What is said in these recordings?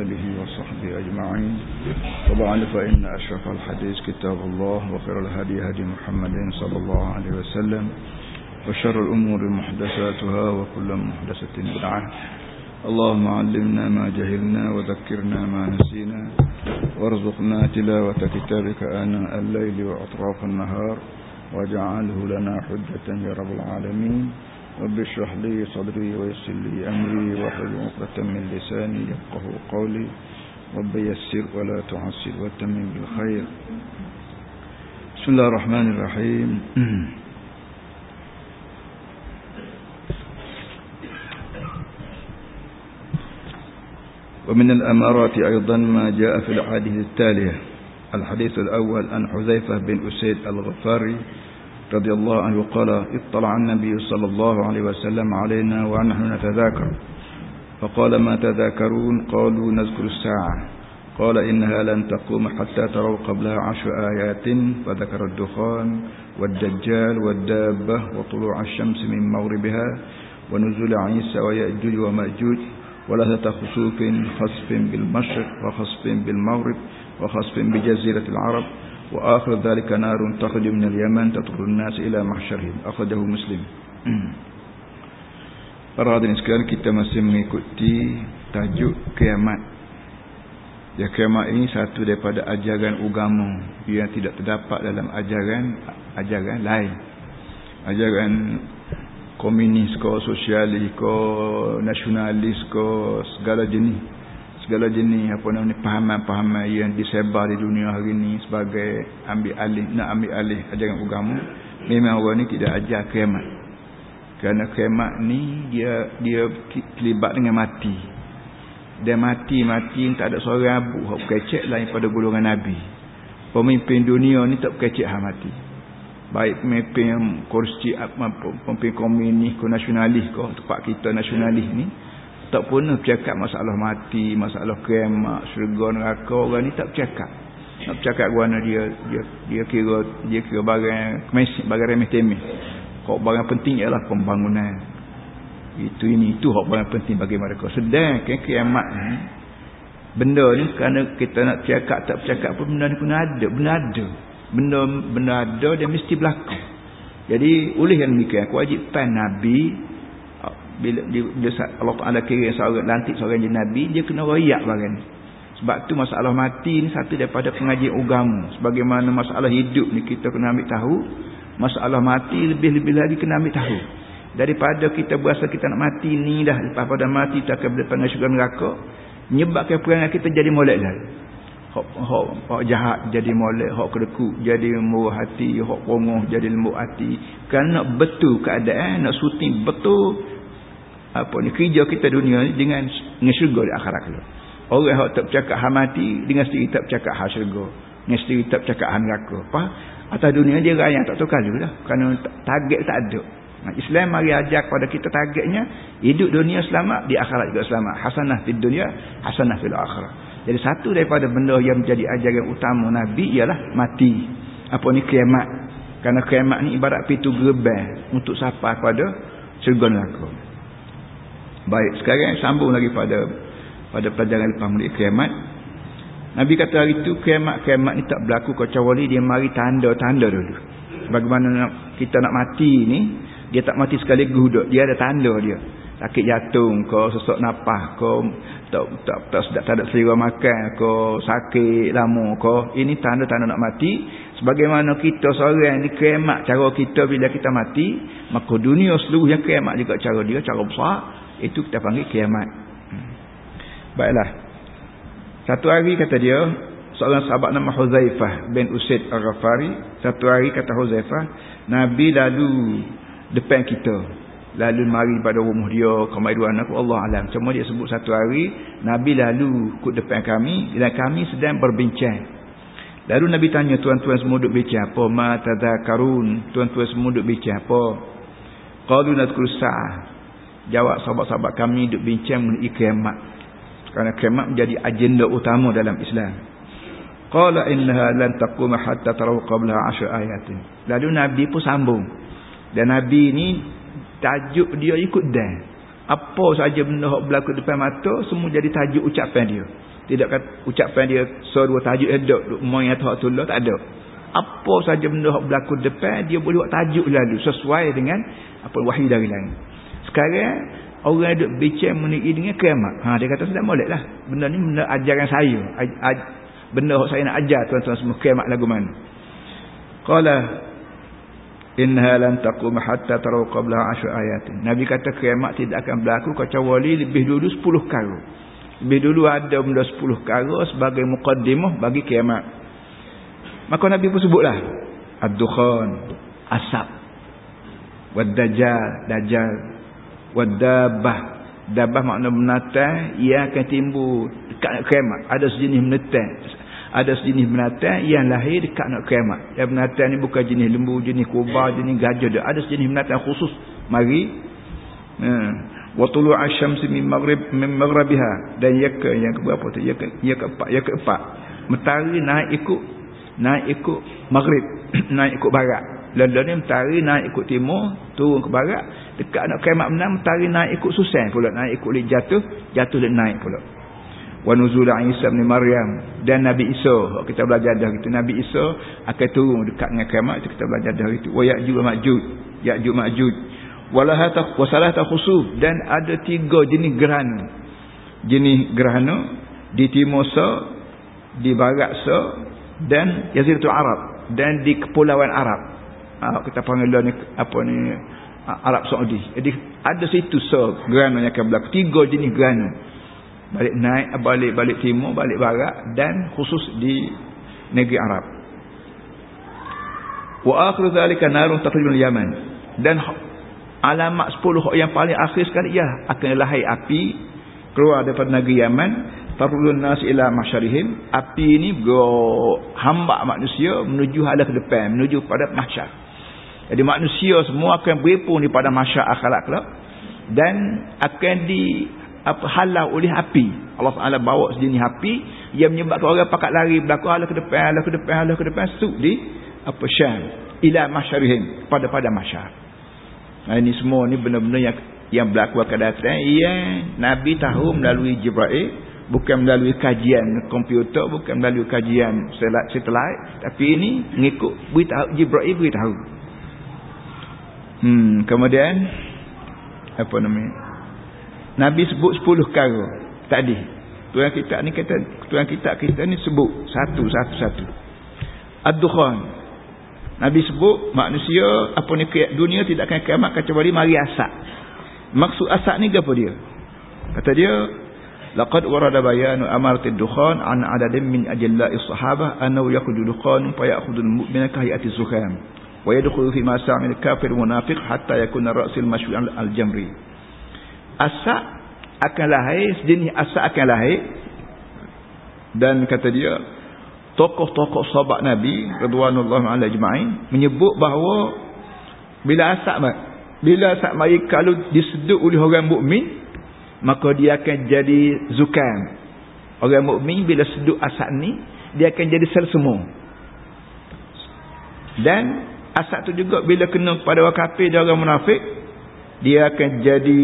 آله وصحبه أجمعين. طبعا فإن أشرف الحديث كتاب الله وخير الهدي هدي محمد صلى الله عليه وسلم وشر الأمور محدثاتها وكل محدثة بدعة. اللهم علمنا ما جهلنا وذكرنا ما نسينا وارزقنا تلاوة كتابك آناء الليل وأطراف النهار واجعله لنا حجة يا رب العالمين. رب اشرح لي صدري ويسر لي أمري واحلل عقدة من لساني يفقه قولي. رب يسر ولا تعسر وتمم بالخير. بسم الله الرحمن الرحيم. ومن الأمارات أيضا ما جاء في الحديث التالية. الحديث الأول عن حذيفة بن أسيد الغفاري رضي الله عنه قال اطلع النبي صلى الله عليه وسلم علينا ونحن نتذاكر. فقال ما تذاكرون؟ قالوا نذكر الساعة. قال إنها لن تقوم حتى تروا قبلها عشر آيات فذكر الدخان والدجال والدابة وطلوع الشمس من مغربها ونزول عيسى ويأجوج ومأجوج ولثة خسوف خسف بالمشرق وخسف بالمغرب وخسف بجزيرة العرب وآخر ذلك نار تخرج من اليمن تطرد الناس إلى محشرهم أخذه مسلم Para hadirin sekalian kita masih mengikuti tajuk kiamat. Ya kiamat ini satu daripada ajaran agama yang tidak terdapat dalam ajaran ajaran lain. Ajaran komunis ko sosialis ko nasionalis ko segala jenis segala jenis apa namanya pahaman-pahaman yang disebar di dunia hari ini sebagai ambil alih nak ambil alih ajaran agama memang orang ni tidak ajar kiamat. Kerana kiamat ni dia dia terlibat dengan mati. Dia mati-mati tak ada seorang abu hak kecek lain pada golongan nabi. Pemimpin dunia ni tak kecek hak mati. Baik pemimpin kursi pemimpin komunis ko nasionalis ko tempat kita nasionalis ni tak pernah bercakap masalah mati, masalah kiamat, syurga neraka orang ni tak bercakap. Nak bercakap guna dia dia dia kira dia kira barang kemesi, barang remeh temeh. Kok barang penting ialah pembangunan. Itu ini itu hak barang penting bagi mereka. Sedang ke kiamat ni benda ni kerana kita nak cakap tak bercakap pun benda ni pun ada, benda ada. Benda benda ada dia mesti berlaku. Jadi oleh yang demikian kewajipan nabi bila, bila Allah Taala kira seorang lantik seorang jadi nabi dia kena royak barang sebab tu masalah mati ni satu daripada pengajian agama. Sebagaimana masalah hidup ni kita kena ambil tahu masalah mati lebih-lebih lagi kena ambil tahu. Daripada kita berasa kita nak mati ni dah lepas pada mati tak akan berdepan syurga neraka menyebabkan perangai kita jadi molek lah hok, hok, hok jahat jadi molek hok kedekut jadi murah hati hok pongoh jadi lembut hati. Kerana betul keadaan nak syuting betul apa ni kerja kita dunia ni dengan dengan syurga di akhirat kita. Orang yang tak bercakap ha mati dengan sendiri tak bercakap ha syurga. Dengan sendiri tak bercakap ha neraka. Apa? Atas dunia dia raya tak tahu kalau dah. Kerana target tak ada. Nah, Islam mari ajar kepada kita targetnya hidup dunia selamat di akhirat juga selamat. Hasanah di dunia, hasanah fil akhirat. Jadi satu daripada benda yang menjadi ajaran utama Nabi ialah mati. Apa ni kiamat. Kerana kiamat ni ibarat pintu gerbang untuk siapa kepada syurga neraka. Baik, sekarang sambung lagi pada pada pelajaran lepas mulia kiamat. Nabi kata hari itu kiamat-kiamat ni tak berlaku kecuali dia mari tanda-tanda dulu. Bagaimana nak, kita nak mati ni, dia tak mati sekali guduk, dia ada tanda dia. Sakit jantung, kau sesak napas, kau tak tak tak sedap tak ada selera makan, kau sakit lama, kau ini tanda-tanda nak mati. Sebagaimana kita seorang ni kiamat cara kita bila kita mati, maka dunia seluruh yang kiamat juga cara dia, cara besar itu kita panggil kiamat. Baiklah. Satu hari kata dia seorang sahabat nama Huzaifah bin Usaid Al-Ghafari. Satu hari kata Huzaifah Nabi lalu depan kita. Lalu mari pada rumah dia kemari dua anak Allah Alam. Cuma dia sebut satu hari Nabi lalu kut depan kami dan kami sedang berbincang. Lalu Nabi tanya tuan-tuan semua duduk bincang apa? Ma tadhakarun tuan-tuan semua duduk bincang apa? Qalu nadhkuru sa'ah jawab sahabat-sahabat kami duk bincang mengenai kiamat. Kerana kiamat menjadi agenda utama dalam Islam. Qala innaha lan taqum hatta taraw qabla 10 ayatin. Lalu nabi pun sambung. Dan nabi ni tajuk dia ikut dan. Apa saja benda yang berlaku depan mata semua jadi tajuk ucapan dia. Tidak kata ucapan dia seorang tajuk edok moy atau tullah tak ada. Apa saja benda yang berlaku depan dia boleh buat tajuk lalu sesuai dengan apa wahyu dari langit sekarang orang duk bincang mengenai dengan kiamat. Ha dia kata sudah molek lah. Benda ni benda ajaran saya. Benda yang saya nak ajar tuan-tuan semua kiamat lagu mana. Qala innaha lan taqum hatta taraw qabla 10 ayatin nabi kata kiamat tidak akan berlaku kecuali lebih dulu 10 kali lebih dulu ada benda 10 kali sebagai mukaddimah bagi kiamat. Maka nabi pun sebutlah ad-dukhan asap wad-dajjal dajjal wad-dabbah dabbah makna menatang ia akan timbul dekat kiamat ada sejenis menatang ada sejenis binatang yang lahir dekat nak kiamat. Yang binatang ni bukan jenis lembu, jenis kuba, jenis gajah dia. Ada sejenis binatang khusus mari ha. wa tulu' asy-syamsi min maghrib min maghribiha dan ya ke yang keberapa tu? Ya ke ya keempat, ya keempat. Matahari naik ikut naik ikut maghrib, naik ikut barat. Lalu ni matahari naik ikut timur, turun ke barat. Dekat nak kiamat menang matahari naik ikut susah pula, naik ikut leh jatuh, jatuh dan naik pula. Wa nuzul Isa bin Maryam dan Nabi Isa. Kita belajar dah itu Nabi Isa akan turun dekat dengan kiamat itu kita belajar dah itu wa ya'juj ma'juj ya'juj ma'juj walaha wa salata khusuf. Dan ada tiga jenis gerhana. Jenis gerhana di timur sa di barat sa dan jaziratul arab dan di kepulauan arab. Ha, kita panggil ni apa ni Arab Saudi. Jadi ada situ sa gerhana yang akan berlaku. Tiga jenis gerhana balik naik balik balik timur balik barat dan khusus di negeri Arab. Wa akhiru zalika narun taqribul yaman. Dan alamat 10 yang paling akhir sekali ya akan lahir api keluar daripada negeri Yaman. Tarulun nas ila masyarihim. Api ini hamba manusia menuju hala ke depan menuju pada mahsyar jadi manusia semua akan berhimpun di pada mahsyar akhirat kelak. Dan akan di apa halau oleh api. Allah Taala bawa sejenis api. Yang menyebabkan orang pakat lari berlaku halau ke depan halau ke depan halau ke depan suk di apa syam. Ila masyarihim pada pada masyar nah, ini semua ni benda-benda yang yang berlaku akan datang. Yang Nabi tahu melalui Jibril bukan melalui kajian komputer bukan melalui kajian satelit tapi ini mengikut beritahu Jibril beritahu hmm kemudian apa namanya Nabi sebut 10 perkara tadi. Tuan kita ni kata tuan kita kita ni sebut satu satu satu. Ad-dukhan. Nabi sebut manusia apa ni dunia tidak akan kiamat kecuali mari asap. Maksud asap ni apa dia? Kata dia laqad warada bayanu amarati ad-dukhan an adadin min ajalla'i sahabah annahu yakhudul dukhan fa ya'khudul mu'mina ka hayati zukham wa yadkhulu fi ma sa'amil kafir munafiq hatta yakuna ra'sil mashwi' al-jamri asap akan lahir sejenis asap akan lahir dan kata dia tokoh-tokoh sahabat Nabi radhiyallahu anhu ajma'in menyebut bahawa bila asap bila asap mari kalau disedut oleh orang mukmin maka dia akan jadi zukam orang mukmin bila sedut asap ni dia akan jadi sel semua. Dan asap tu juga bila kena pada orang kafir dan orang munafik dia akan jadi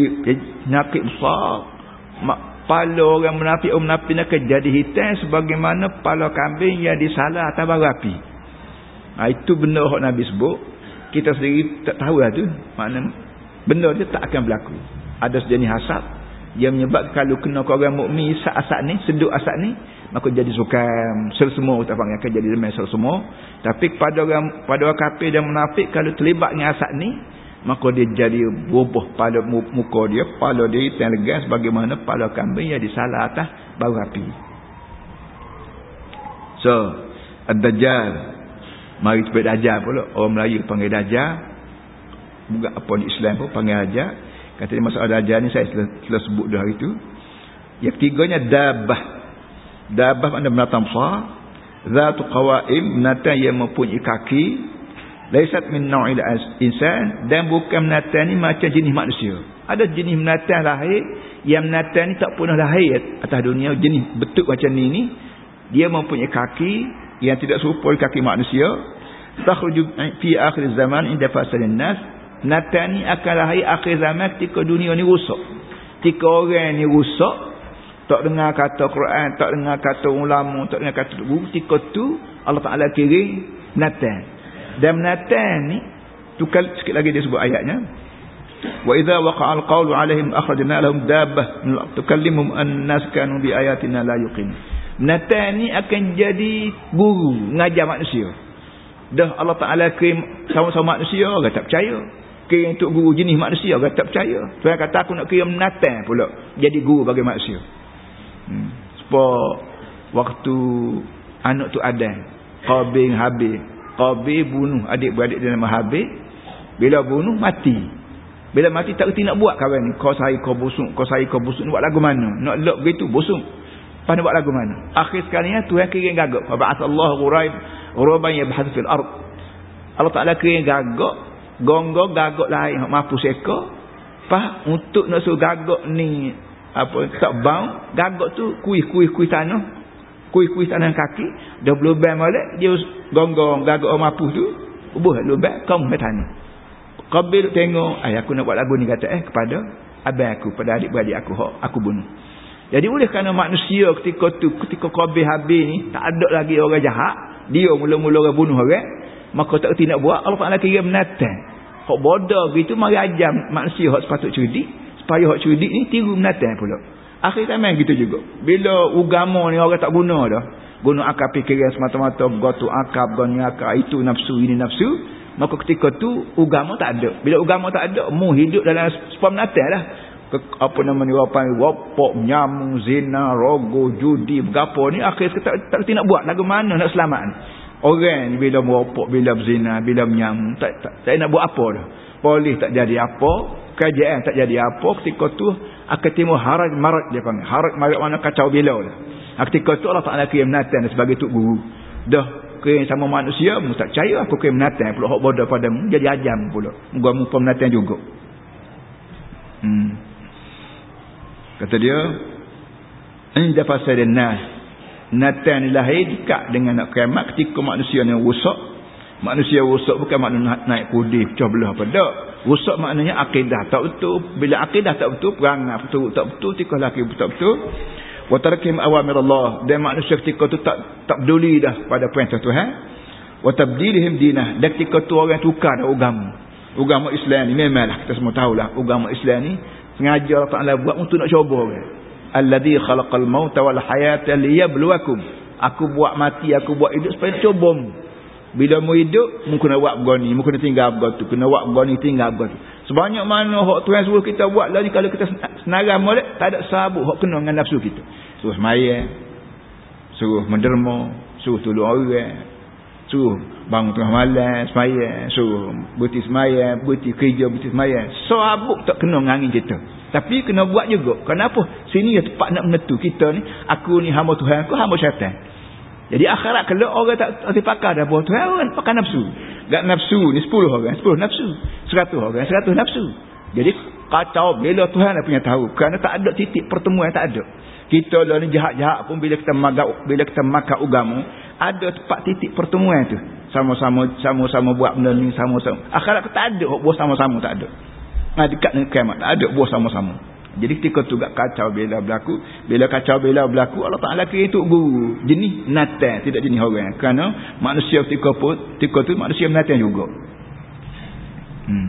nyakit besar. Pala orang menafik orang menafik akan jadi hitam sebagaimana pala kambing yang disalah atas bara api. Ha, itu benda yang Nabi sebut. Kita sendiri tak tahu lah tu. Makna benda dia tak akan berlaku. Ada sejenis hasad yang menyebab kalau kena ke orang mukmin asap ni seduk asap ni maka jadi sukam sel semua kita panggil akan jadi lemah sel semua tapi pada orang pada orang kafir dan menafik kalau terlibat dengan asap ni maka dia jadi bubuh pada muka dia kepala dia legas bagaimana kepala kambing yang disalah atas bau api. So Ad-Dajjal mari sebut Dajjal pula. Orang Melayu panggil Dajjal. Bukan apa di Islam pun panggil Dajjal kata dia masalah Dajjal ni saya telah, telah sebut dah itu. Yang ketiganya Dabah. Dabah makna binatang besar. Zatu qawaim binatang yang mempunyai kaki. Laisat min nau'il insan. Dan bukan menatan ni macam jenis manusia. Ada jenis menatan lahir yang menatan ni tak pernah lahir atas dunia. Jenis bentuk macam ni ni dia mempunyai kaki yang tidak serupa kaki manusia. Takhruju fi akhir zaman inda fasalin nas Natan ni akan lahir akhir zaman ketika dunia ni rusak. Ketika orang ni rusak, tak dengar kata Quran, tak dengar kata ulama, tak dengar kata guru, ketika tu Allah Taala kirim Natan. Dan Natan ni tukar sikit lagi dia sebut ayatnya. Wa idza waqa'a al-qawlu 'alaihim akhrajna lahum dabbah tukallimuhum an-nas kanu bi ayatina la yuqin. Natan ni akan jadi guru ngajar manusia. Dah Allah Ta'ala kirim sama-sama manusia, orang tak percaya. Kirim untuk guru jenis manusia, orang tak percaya. Tuhan kata aku nak kirim Nathan pula. Jadi guru bagi manusia. Hmm. Sebab waktu anak tu Adan. Qabil Habil. Qabil bunuh adik-beradik dia nama Habil. Bila bunuh, mati. Bila mati tak kerti nak buat kawan ni. Kau sahih kau busuk, kau sahih kau busuk. Buat lagu mana? Nak lok begitu, busuk. Lepas buat lagu mana? Akhir sekali ya, Tuhan kirim gagak. Faba'asallahu ghuraib Uruban yang berhadap fil ard. Allah Ta'ala kira gagak. Gonggong gagak lain. Mampu seka. Pah untuk nak suruh gagak ni. Apa. Tak bau. Gagak tu kuih-kuih-kuih tanah. Kuih-kuih tanah kaki. Dah berlubang balik. Dia gonggong gagak mampu tu. Ubuh lubang. Kamu ke tanah. Kabil tengok. Ay, aku nak buat lagu ni kata eh. Kepada abang aku. Pada adik-beradik aku. Aku bunuh. Jadi oleh kerana manusia ketika tu. Ketika Kabil habis ni. Tak ada lagi orang jahat dia mula-mula orang bunuh orang maka tak kerti nak buat Allah Ta'ala kira menatan kok bodoh? Gitu mari ajar manusia hak sepatut cerdik supaya hak cerdik ni tiru menatan pula. Akhir zaman gitu juga. Bila ugama ni orang tak guna dah. Guna akal fikiran semata-mata gotu akal gani akal itu nafsu ini nafsu. Maka ketika tu ugama tak ada. Bila ugama tak ada mu hidup dalam sepam menatan lah. Apa nama ni wapan wapok nyamuk zina rogo judi berapa ni akhir tak tak nak buat. Lagu mana nak selamat ni orang bila meropok bila berzina bila menyamuk tak, tak tak nak buat apa dah. Polis tak jadi apa kerajaan tak jadi apa ketika tu akan timbul haraj marat dia panggil. Haraj marat mana kacau bila lah ketika tu Allah Ta'ala kirim Nathan sebagai tuk guru. Dah kirim sama manusia mu tak percaya aku kirim Nathan pula hak bodoh padamu jadi ajam pula. Mu pun Nathan juga. Hmm. Kata dia, Inda fasadin nas. Natan lahir dekat dengan nak kiamat ketika manusia ni rusak. Manusia rusak bukan makna naik kudih, pecah belah apa. Tak. Rusak maknanya akidah tak betul. Bila akidah tak betul, perangai betul tak betul, tikah laki tak betul. Watarakim awamir Allah. Dan manusia ketika tu tak tak peduli dah pada perintah Tuhan. Watabdilihim dinah. Dan ketika tu orang tukar dah agama. Agama Islam ni memanglah kita semua tahulah. Agama Islam ni sengaja Allah Taala buat untuk nak cuba orang alladhi khalaqal mauta wal hayata liyabluwakum. Aku buat mati aku buat hidup supaya cuba bila mu hidup mu kena buat begini mu kena tinggal begitu kena buat begini tinggal begitu sebanyak mana hak Tuhan suruh kita buat ni kalau kita senarai molek tak ada sabuk hak kena dengan nafsu kita. Suruh semaya suruh menderma suruh tolong orang suruh bangun tengah malam semaya suruh berhenti semaya berhenti kerja berhenti semaya sabuk tak kena dengan kita. Tapi kena buat juga. Kenapa? Sini ya tempat nak menentu kita ni. Aku ni hamba Tuhan aku hamba syaitan. Jadi akhirat kalau orang tak tak pakar dah buat Tuhan orang pakai nafsu. Gak nafsu ni 10 orang 10 nafsu. 100 orang 100 nafsu. Jadi kacau bila Tuhan dah punya tahu. Kerana tak ada titik pertemuan tak ada kita lah ni jahat-jahat pun bila kita maga bila kita makan ugamu ada tempat titik pertemuan tu. Sama-sama sama-sama buat benda ni sama-sama. Akhirat tak ada buat sama-sama tak ada. Nah, dekat dengan kiamat tak ada buat sama-sama. Jadi ketika tu gak kacau bila berlaku bila kacau bila berlaku Allah Ta'ala kira itu guru jenis natan tidak jenis orang. Kerana manusia ketika pun ketika tu manusia natan juga. Hmm.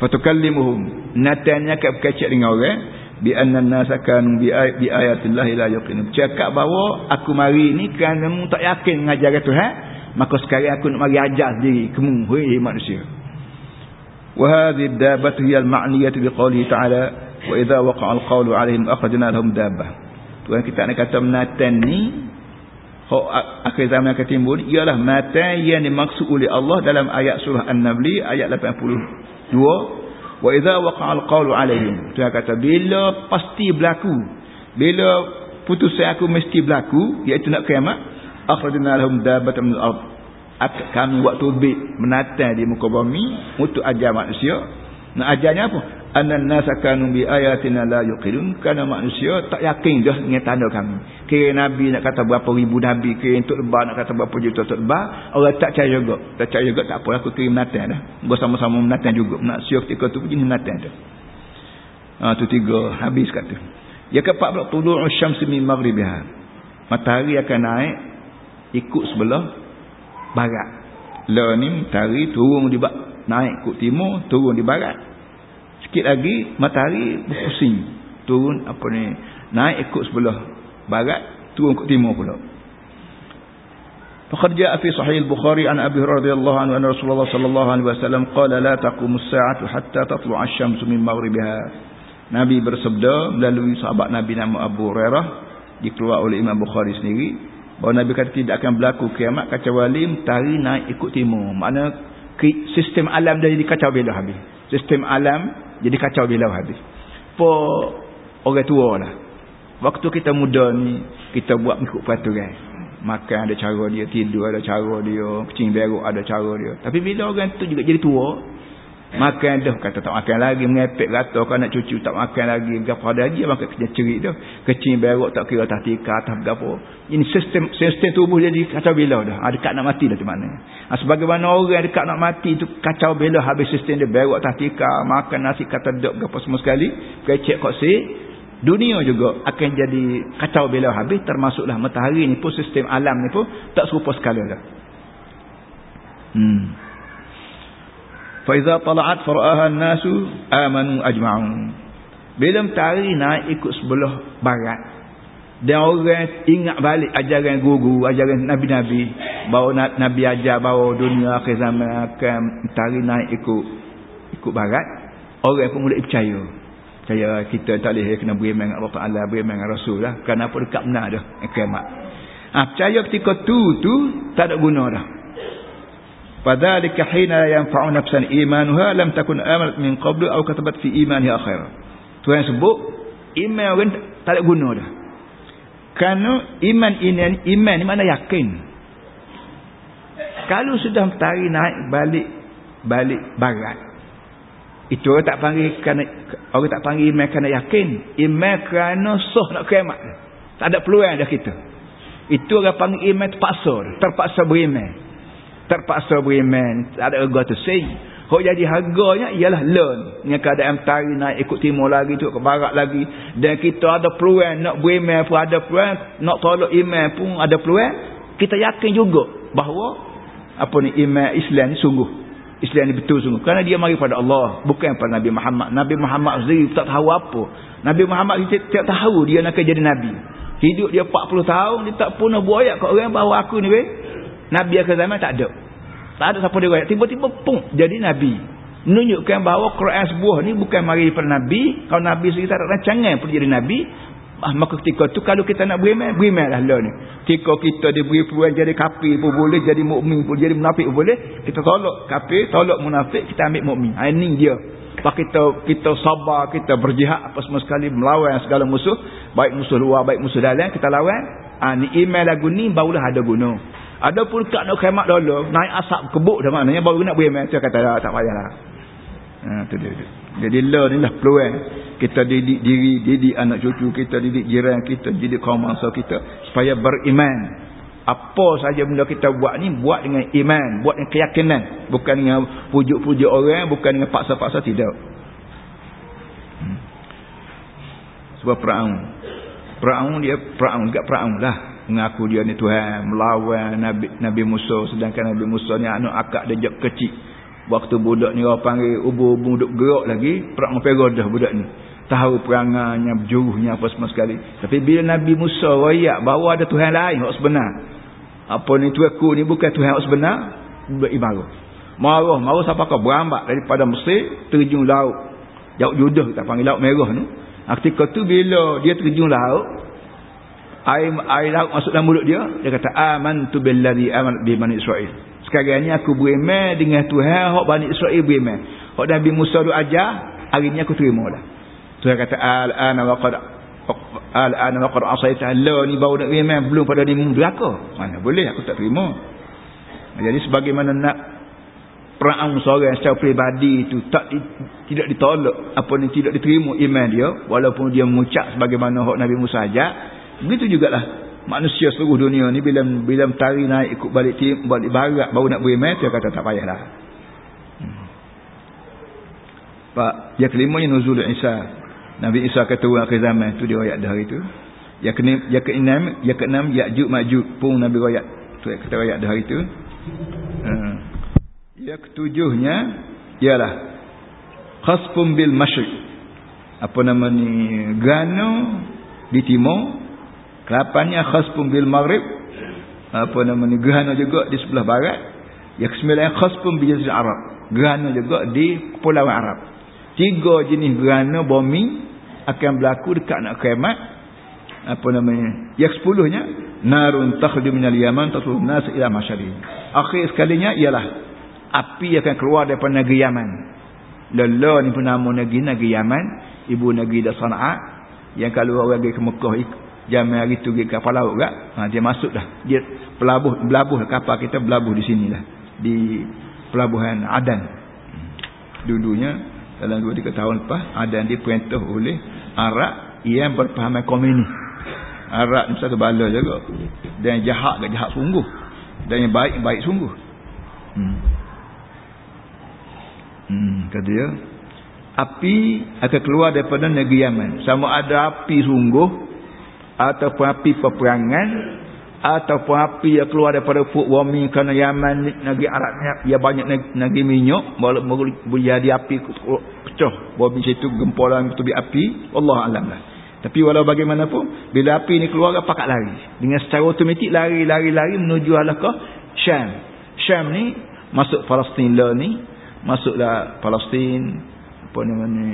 fatukallimuhum. Natannya kat berkacau dengan orang bi anna an-nasa kanu bi ayatillahi la yaqin cakap bahawa aku mari ni kerana mu tak yakin mengajar Tuhan maka sekarang aku nak mari ajar sendiri kamu hei manusia. Wa hadhihi dabbatu hiya al-ma'niyah bi qawlihi ta'ala wa idza waqa'a al-qawlu 'alayhim akhadna lahum dabbah. Tuan kita nak kata menatan ni Hak akhir zaman akan timbul ialah mata yang dimaksud oleh Allah dalam ayat surah An-Nabli ayat 82 wa idza waqa'a al-qawlu 'alaihim dia kata bila pasti berlaku bila putusan aku mesti berlaku iaitu nak kiamat akhrajna lahum dabbatan min al-ard kami waktu bit menatang di muka bumi untuk ajar manusia. Nak ajarnya apa annan nas kanu bi ayatina la yuqilun. Kerana manusia tak yakin dah dengan tanda kami. Kira nabi nak kata berapa ribu nabi kira untuk lebah nak kata berapa juta untuk lebah orang tak percaya juga. Tak percaya juga tak apa aku kirim menatan dah. Bersama-sama menatan juga. Nak siap ketika tu jenis menatan dah. Ha, tu tiga habis kata yang keempat pula tulu'u syamsi min maghribiha. Matahari akan naik ikut sebelah barat. La ni matahari turun di naik ikut timur turun di barat Sikit lagi matahari berpusing. Turun apa ni. Naik ikut sebelah barat. Turun ke timur pula. Faqad jaa fi sahih al-Bukhari an Abi radhiyallahu anhu anna Rasulullah sallallahu alaihi wasallam qala la taqumu as-sa'atu hatta tatlu'a asy-syamsu min maghribiha. Nabi bersabda melalui sahabat Nabi nama Abu Hurairah dikeluar oleh Imam Bukhari sendiri bahawa Nabi kata tidak akan berlaku kiamat kecuali matahari naik ikut timur. Makna sistem alam dah jadi kacau belah habis. Sistem alam jadi kacau bila habis. Po orang tua lah. Waktu kita muda ni kita buat ikut peraturan. Makan ada cara dia, tidur ada cara dia, kecing beruk ada cara dia. Tapi bila orang tu juga jadi tua, Makan dah kata tak makan lagi mengepek rata kan nak cucu tak makan lagi ada dia makan kena cerik dah. Kecing berok tak kira tak tika tak gapo. Ini sistem sistem tubuh jadi kacau belah dah. Ha, dekat nak mati dah macam mana. Ha, sebagaimana orang dekat nak mati tu kacau belah habis sistem dia berok tak tika makan nasi kata dok gapo semua sekali. Kecek kok si dunia juga akan jadi kacau belah habis termasuklah matahari ni pun sistem alam ni pun tak serupa sekali dah. Hmm. Faiza tala'at fara'aha nasu amanu ajma'un. Bila mentari naik ikut sebelah barat. Dan orang ingat balik ajaran guru, ajaran Nabi-Nabi. Bahawa Nabi ajar bahawa dunia akhir zaman akan mentari naik ikut ikut barat. Orang pun mulai percaya. Percaya kita tak boleh kena beriman dengan Allah Ta'ala, beriman dengan Rasul lah. Kenapa dekat benar dah, kiamat. Ha, percaya ketika tu, tu tak ada guna dah. فذلك حين ينفع نفسا إيمانها لم تكن آمنت من قبل أو كتبت في إيمانها خيرا Tuhan sebut iman orang tak ada guna dah. Kerana iman ini iman ni mana yakin. Kalau sudah mentari naik balik balik barat. Itu orang tak panggil kerana orang tak panggil iman kerana yakin. Iman kerana soh nak kiamat. Tak ada peluang dah kita. Itu orang panggil iman terpaksa. Terpaksa beriman terpaksa beriman ada harga tu. Say Kau jadi harganya ialah learn. Dengan keadaan tari naik ikut timur lagi tu ke barat lagi. Dan kita ada peluang nak beriman pun ada peluang. Nak tolak iman pun ada peluang. Kita yakin juga bahawa apa ni iman Islam ni sungguh. Islam ni betul sungguh. Kerana dia mari pada Allah bukan pada Nabi Muhammad. Nabi Muhammad sendiri tak tahu apa. Nabi Muhammad tak tahu dia nak jadi Nabi. Hidup dia 40 tahun dia tak pernah buat kat orang bahawa aku ni weh Nabi akhir zaman tak ada. Tak ada siapa dia Tiba-tiba pun jadi Nabi. Menunjukkan bahawa Quran sebuah ni bukan mari daripada Nabi. Kalau Nabi sendiri tak ada rancangan pun jadi Nabi. Ah, maka ketika tu kalau kita nak beriman, beriman lah lah ni. Ketika kita diberi peluang jadi kafir pun boleh, jadi mukmin pun jadi munafik pun boleh. Kita tolak kafir, tolak munafik, kita ambil mukmin. Ini dia. Pak kita kita sabar, kita berjihad apa semua sekali melawan segala musuh. Baik musuh luar, baik musuh dalam, kita lawan. Ha, ni iman lagu ni barulah ada guna. Adapun kat nak khemat dulu, naik asap kebuk dah maknanya baru nak beri mai. kata dah, tak payahlah. Ha tu dia. Jadi la ni lah peluang kita didik diri, didik anak cucu kita, didik jiran kita, didik kaum mangsa kita supaya beriman. Apa saja benda kita buat ni buat dengan iman, buat dengan keyakinan, bukan dengan pujuk-pujuk orang, bukan dengan paksa-paksa tidak. Hmm. Sebab perang. Perang dia perang enggak perang lah mengaku dia ni Tuhan melawan Nabi Nabi Musa. Sedangkan Nabi Musa ni anak akak dia jak kecil. Waktu budak ni orang panggil ubu-ubu duk gerak lagi perang perodah budak ni. Tahu perangannya berjuruhnya apa semua sekali. Tapi bila Nabi Musa rayak bahawa ada Tuhan lain yang sebenar. Apa ni tuaku ni bukan Tuhan yang sebenar. Beribarat marah. Marah siapa kau? Berambak daripada Mesir terjun laut. Jauh judah kita panggil laut merah ni. Ketika tu bila dia terjun laut air air laut masuk dalam mulut dia dia kata amantu billazi amanat bi bani israil sekarang ni aku beriman dengan Tuhan hak bani israil beriman. Hak nabi Musa tu ajar hari ni aku terima dah. Tuhan kata al ana wa qad al ana wa qad asaita la ni baru nak beriman belum pada ni neraka. Mana boleh aku tak terima. Jadi sebagaimana nak Fir'aun seorang secara peribadi itu tak di, tidak ditolak apa ni tidak diterima iman dia walaupun dia mengucap sebagaimana hak Nabi Musa ajak begitu jugalah manusia seluruh dunia ni bila bila tari naik ikut balik tim balik barat baru nak beriman dia kata tak payahlah hmm. Pak yang kelimanya nuzul Isa Nabi Isa kata turun akhir zaman tu dia ayat dah hari tu yang yang keenam yang keenam Ya'juj Ma'juj pun Nabi ayat tu kata ayat dah hari tu hmm. Yang ketujuhnya ialah khasfun bil masyriq. Apa nama ni? Gano di timur. Kelapannya khasfun bil maghrib. Apa nama ni? Gano juga di sebelah barat. Yang kesembilan khasfun bil jazirah Arab. Gano juga di pulau Arab. Tiga jenis gano bumi akan berlaku dekat nak kiamat. Apa namanya? Yang sepuluhnya narun takhdu minal yaman tatul nas ila masyari. Akhir sekalinya ialah api akan keluar daripada negeri Yaman. Lala ni pun nama negeri negeri Yaman, ibu negeri dah Sana'a yang kalau orang pergi ke Mekah zaman hari tu pergi kapal laut kan, ha, dia masuk dah. Dia pelabuh belabuh kapal kita belabuh di sini lah di pelabuhan Adan. Dulunya dalam 2 3 tahun lepas Adan diperintah oleh Arab yang berpahaman komunis. Arab ni satu bala juga. Dan jahat ke jahat sungguh. Dan yang baik baik sungguh. Hmm. Hmm, kata dia. Api akan keluar daripada negeri Yaman. Sama ada api sungguh. Ataupun api peperangan. Ataupun api yang keluar daripada Fuk Wami. Kerana Yaman negeri Arab ni. Ya banyak negeri minyak. Boleh jadi api pecah. Wami situ gempuran betul api. Allah Alam lah. Tapi walau bagaimanapun. Bila api ni keluar pakat lari. Dengan secara otomatik lari, lari, lari menuju alakah Syam. Syam ni masuk Palestin lah ni masuklah Palestin apa namanya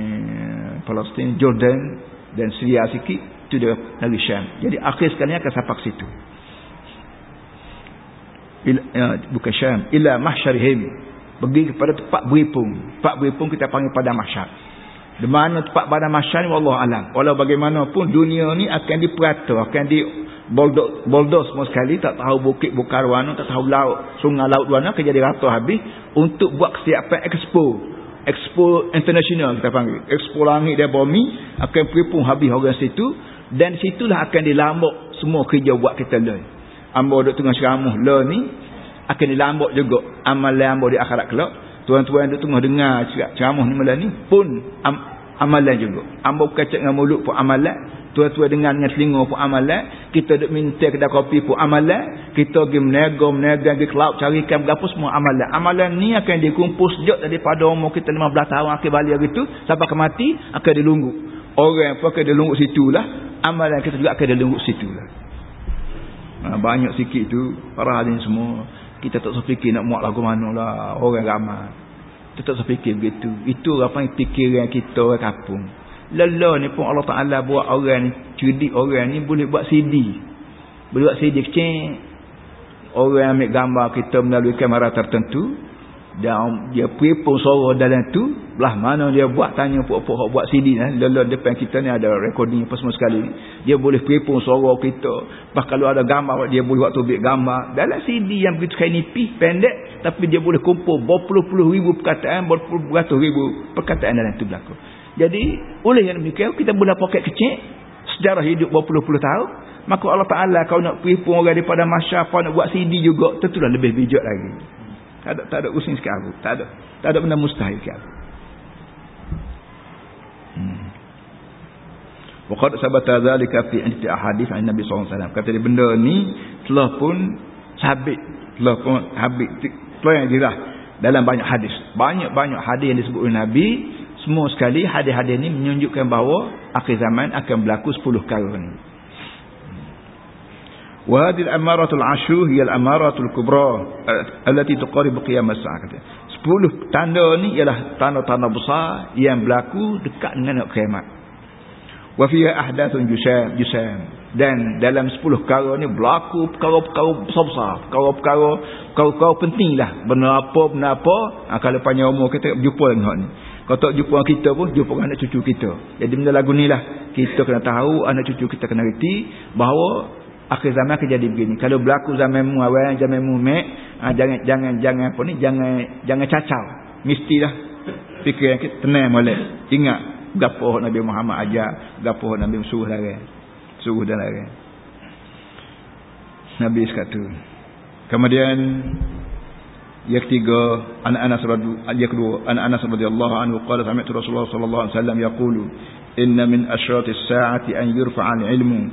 Palestin Jordan dan Syria sikit itu dia negeri Syam. Jadi akhir sekali akan sampai ke situ. Ya, bukan Syam. Ila mahsyarihim. Pergi kepada tempat beripung. Tempat beripung kita panggil pada mahsyar. Di mana tempat pada mahsyar ni Allah alam. Walau bagaimanapun dunia ni akan diperata akan di boldos boldos semua sekali. Tak tahu bukit bukar warna tak tahu laut sungai laut warna akan jadi rata habis untuk buat kesiapan expo. Expo international kita panggil. Expo langit dan bumi akan peripung habis orang situ dan situlah akan dilambok semua kerja buat kita lah ambo duk tengah ceramuh lah ni akan dilambok juga amalan ambo di akhirat kelak. Tuan-tuan duk tengah dengar ceramah ni malam ni pun am, amalan juga. Ambo kacak dengan mulut pun amalan. Tua-tua dengan dengan telinga pun amalan. Kita duk minta kedai kopi pun amalan. Kita pergi menego menego pergi cloud carikan berapa semua amalan. Amalan ni akan dikumpul sejak daripada umur kita 15 tahun akhir balik hari tu sampai ke mati akan dilunggu orang pun akan dilunggu situ lah amalan kita juga akan dilunggu situ lah ha, banyak sikit tu para hadin semua kita tak sepikir nak muat lagu mana lah orang ramai kita tak sepikir begitu itu apa yang fikiran kita orang kapung Lala ni pun Allah Ta'ala buat orang ni. Cerdik orang ni boleh buat CD. Boleh buat CD kecil. Orang ambil gambar kita melalui kamera tertentu. Dan dia pun suara dalam tu. Belah mana dia buat tanya pokok-pokok buat CD ni. Lala depan kita ni ada recording apa semua sekali. Dia boleh pun suara kita. Lepas kalau ada gambar dia boleh buat tubik gambar. Dalam CD yang begitu kain nipis pendek. Tapi dia boleh kumpul berpuluh-puluh ribu perkataan. Berpuluh-puluh ribu perkataan dalam tu berlaku. Jadi oleh yang demikian kita boleh poket kecil sejarah hidup berpuluh-puluh tahun maka Allah Taala kau nak pun orang daripada masyarakat nak buat CD juga tentulah lebih bijak lagi. Tak ada tak ada usin aku. Tak ada tak ada benda mustahil aku. Hmm. Waqad sabata zalika fi anti ahadith an Nabi wasallam. Kata dia benda ni telah pun sabit, telah pun habis, telah yang jelas dalam banyak hadis. Banyak-banyak hadis yang disebut oleh Nabi semua sekali hadis-hadis ini menunjukkan bahawa akhir zaman akan berlaku 10 kali. Hadhihi al-amaratul ashuh hiya al-amaratul kubra allati tuqarib qiyam as-sa'ah. 10 tanda ni ialah tanda-tanda besar yang berlaku dekat dengan kiamat. Wa fiha ahdathun jusam jusam dan dalam 10 perkara ni berlaku perkara-perkara besar-besar, perkara-perkara perkara-perkara pentinglah. Benda apa, benda apa, ha, kalau panjang umur kita jumpa dengan ni. Kalau tak jumpa kita pun, jumpa anak cucu kita. Jadi benda lagu ni lah. Kita kena tahu, anak cucu kita kena reti bahawa akhir zaman akan jadi begini. Kalau berlaku zaman mu awal, zaman mu mek, ha, jangan jangan jangan apa ni jangan jangan cacau. Mestilah fikir kita tenang molek. Ingat gapo Nabi Muhammad ajar gapo Nabi suruh larang suruh dan larang Nabi sekatu kemudian yang ketiga an Anas radhiyallahu yang kedua an Anas radhiyallahu anhu qala sami'tu Rasulullah sallallahu alaihi wasallam yaqulu inna min ashratis sa'ati an yurfa'a al-ilmu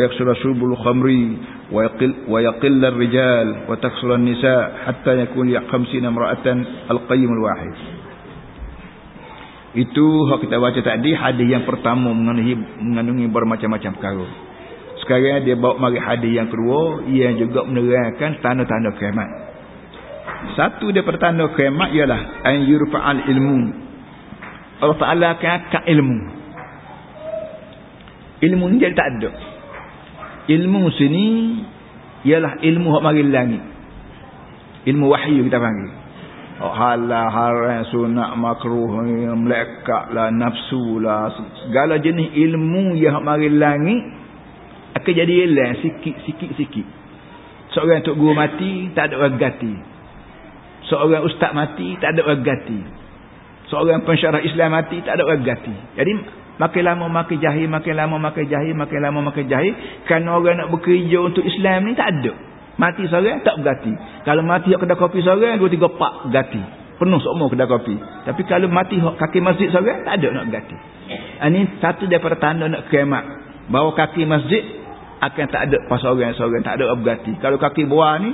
yaksura shurbu al-khamri wa yaqil wa yaqil ar-rijal wa taksura an-nisa hatta yakun ya 50 imra'atan al-qayyim al-wahid itu hak kita baca tadi hadis yang pertama mengandungi mengandungi bermacam-macam perkara sekarang dia bawa mari hadis yang kedua yang juga menerangkan tanda-tanda kiamat satu daripada tanda kiamat ialah an yurfa'al ilmu. Allah Taala akan angkat ilmu. Ilmu ni jadi tak ada. Ilmu sini ialah ilmu hak mari langit. Ilmu wahyu kita panggil. Oh, halal, haram, sunat, makruh, melekat lah, nafsu lah. Segala jenis ilmu yang mari langit akan jadi hilang sikit-sikit-sikit. Seorang tok guru mati, tak ada orang ganti. Seorang ustaz mati, tak ada orang ganti. Seorang pensyarah Islam mati, tak ada orang ganti. Jadi, makin lama makin jahil, makin lama makin jahil, makin lama makin jahil. Kerana orang nak bekerja untuk Islam ni, tak ada. Mati seorang, tak berganti. Kalau mati kedai kopi seorang, dua tiga pak ganti. Penuh semua kedai kopi. Tapi kalau mati kaki masjid seorang, tak ada nak ganti. Ini satu daripada tanda nak kiamat. Bahawa kaki masjid akan tak ada pas orang seorang tak ada berganti. Kalau kaki buah ni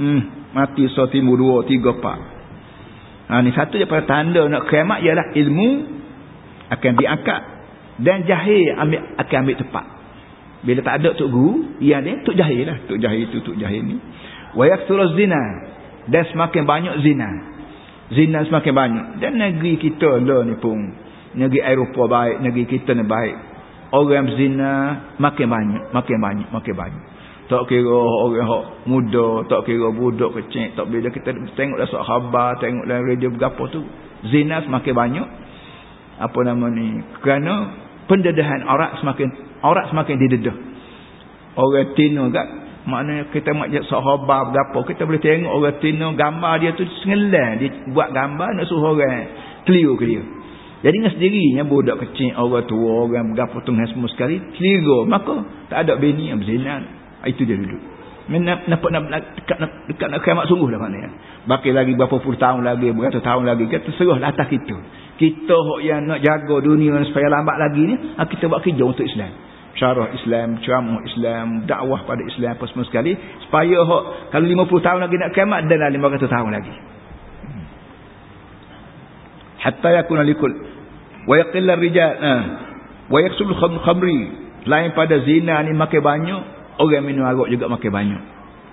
Hmm, mati so timur dua, tiga, empat. Ha, ni satu daripada tanda nak kiamat ialah ilmu akan diangkat dan jahil ambil, akan ambil tepat. Bila tak ada tok guru, ia ni tok jahil lah. Tok jahil itu, tok jahil ni. Wayakturuz zina. Dan semakin banyak zina. Zina semakin banyak. Dan negeri kita lah ni pun. Negeri Eropah baik, negeri kita ni baik. Orang zina makin banyak, makin banyak, makin banyak tak kira orang hok muda tak kira budak kecil tak bila kita tengok dah khabar tengok dalam radio berapa tu zina semakin banyak apa nama ni kerana pendedahan orang semakin orang semakin didedah orang tino kat maknanya kita mak sahabat berapa kita boleh tengok orang tino gambar dia tu sengelan. Dia buat gambar nak suruh orang. Keliru ke dia? Jadi dengan sendirinya budak kecil orang tua orang berapa tu semua sekali keliru. Maka tak ada bini yang berzina itu dia dulu. Nampak nak, dekat, nak, dekat nak kiamat sungguh lah maknanya. Baki lagi berapa puluh tahun lagi, berapa tahun lagi. Kita serah atas kita. Kita yang nak jaga dunia supaya lambat lagi ni, ah, kita buat kerja untuk Islam. Syarah Islam, ceramah Islam, dakwah pada Islam apa semua sekali. Supaya hok, kalau 50 tahun lagi nak kiamat, dan lah 500 tahun lagi. Hatta yakuna likul. Wa yaqillar rijal. Ah. Wa yaksul khamri. Lain pada zina ni makin banyak orang minum arak juga makin banyak.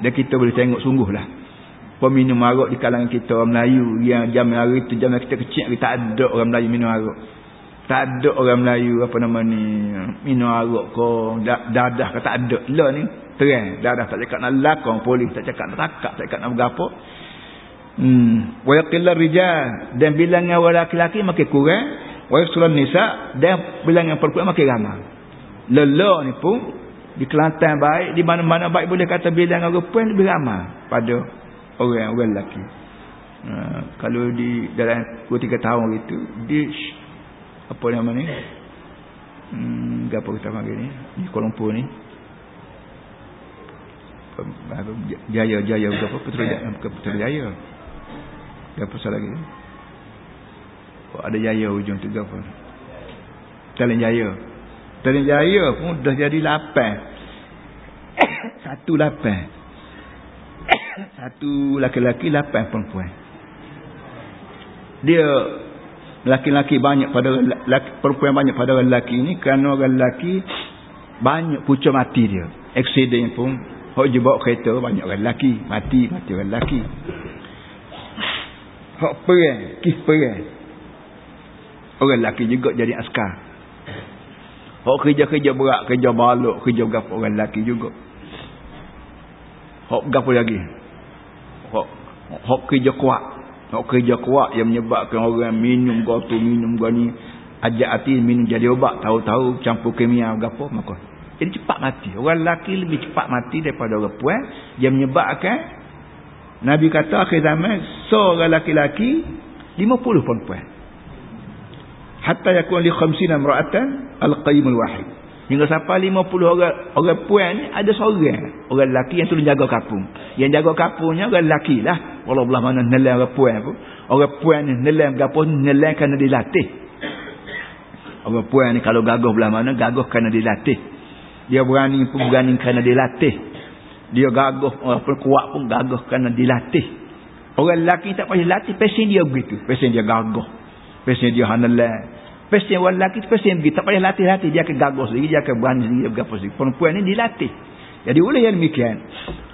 Dan kita boleh tengok sungguh lah. Peminum arak di kalangan kita orang Melayu. Yang jam hari itu, jam kita kecil, kita ada orang Melayu minum arak. Tak ada orang Melayu apa nama ni. Minum arak ke, dadah ke, tak ada. Lah ni, terang. Dadah tak cakap nak lakong polis, tak cakap nak takak, tak cakap nak berapa. Hmm. Wa yaqillar rijal dan bilangan orang lelaki makin kurang, wa yaqsulan nisa dan bilangan perempuan makin ramai. Lelah ni pun di Kelantan baik di mana-mana baik boleh kata bilangan orang perempuan lebih ramai pada orang orang lelaki. Ha, kalau di dalam 2 3 tahun gitu di apa nama ni? Hmm apa kita panggil ni? Di Kuala Lumpur ni. Jaya jaya apa putra jaya putra jaya apa salah lagi? Oh, ada jaya ujung tu apa? Jalan Jaya Tadin Jaya pun dah jadi lapan. Satu lapan. Satu laki-laki lapan perempuan. Dia laki-laki banyak pada laki, perempuan banyak pada lelaki ni kerana orang lelaki banyak pucuk mati dia. Accident pun hok je bawa kereta banyak orang lelaki mati mati orang lelaki. Hok perang, kis perang. Orang lelaki juga jadi askar. Hak kerja-kerja berat, kerja balok, kerja berapa orang lelaki juga. Hak berapa lagi? Hak, hak kerja kuat. Hak kerja kuat yang menyebabkan orang minum gotu, minum gani. Ajak hati minum jadi obat. Tahu-tahu campur kimia berapa, maka. Jadi cepat mati. Orang lelaki lebih cepat mati daripada orang puan. Yang menyebabkan Nabi kata akhir zaman seorang lelaki-lelaki 50 perempuan. Hatta yakun li khamsina imra'atan al-qayyimul wahid. Hingga sampai 50 orang orang puan ni ada seorang orang lelaki yang tolong jaga kampung. Yang jaga kampungnya orang lelaki lah. Walau belah mana nelan orang puan pun. Orang puan ni nelan gapo nelan kerana dilatih. Orang puan ni kalau gagah belah mana gagah kerana dilatih. Dia berani pun berani kerana dilatih. Dia gagah walaupun kuat pun gagah kerana dilatih. Orang lelaki tak payah latih pesen dia begitu. Pesen dia gagah. Pesen dia hanelan. Pesen orang lelaki tu pesen begitu. Tak payah latih-latih. Dia akan gagah sendiri. Dia akan berani sendiri. Dia berapa sendiri. Perempuan ni dilatih. Jadi oleh yang demikian.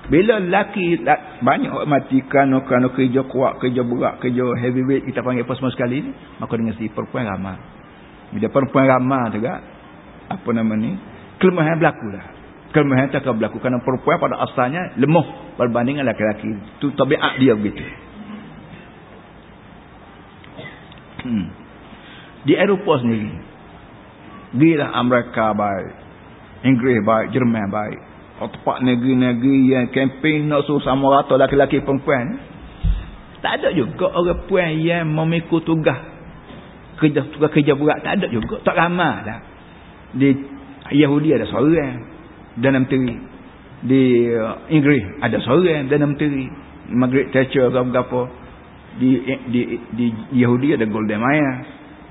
Bila lelaki banyak orang mati kerana, kerana kerja kuat, kerja berat, kerja heavyweight. Kita panggil apa semua sekali ni. Maka dengan si perempuan ramah. Bila perempuan ramah juga. Apa nama ni. Kelemahan berlaku lah. Kelemahan tak akan berlaku. Kerana perempuan pada asalnya lemah berbanding dengan lelaki-lelaki. Itu tabiat dia begitu. Hmm di Eropah sendiri. Gilah Amerika baik. Inggeris baik. Jerman baik. Tempat negeri-negeri yang kempen nak suruh sama rata laki-laki perempuan. Tak ada juga orang perempuan yang memikul tugas. Kerja tugas kerja berat. Tak ada juga. Tak ramah lah. Di Yahudi ada seorang. Dan menteri. Di uh, Inggeris ada seorang. Dan menteri. Margaret Thatcher ke apa-apa. Di, di, di Yahudi ada Golden Maya.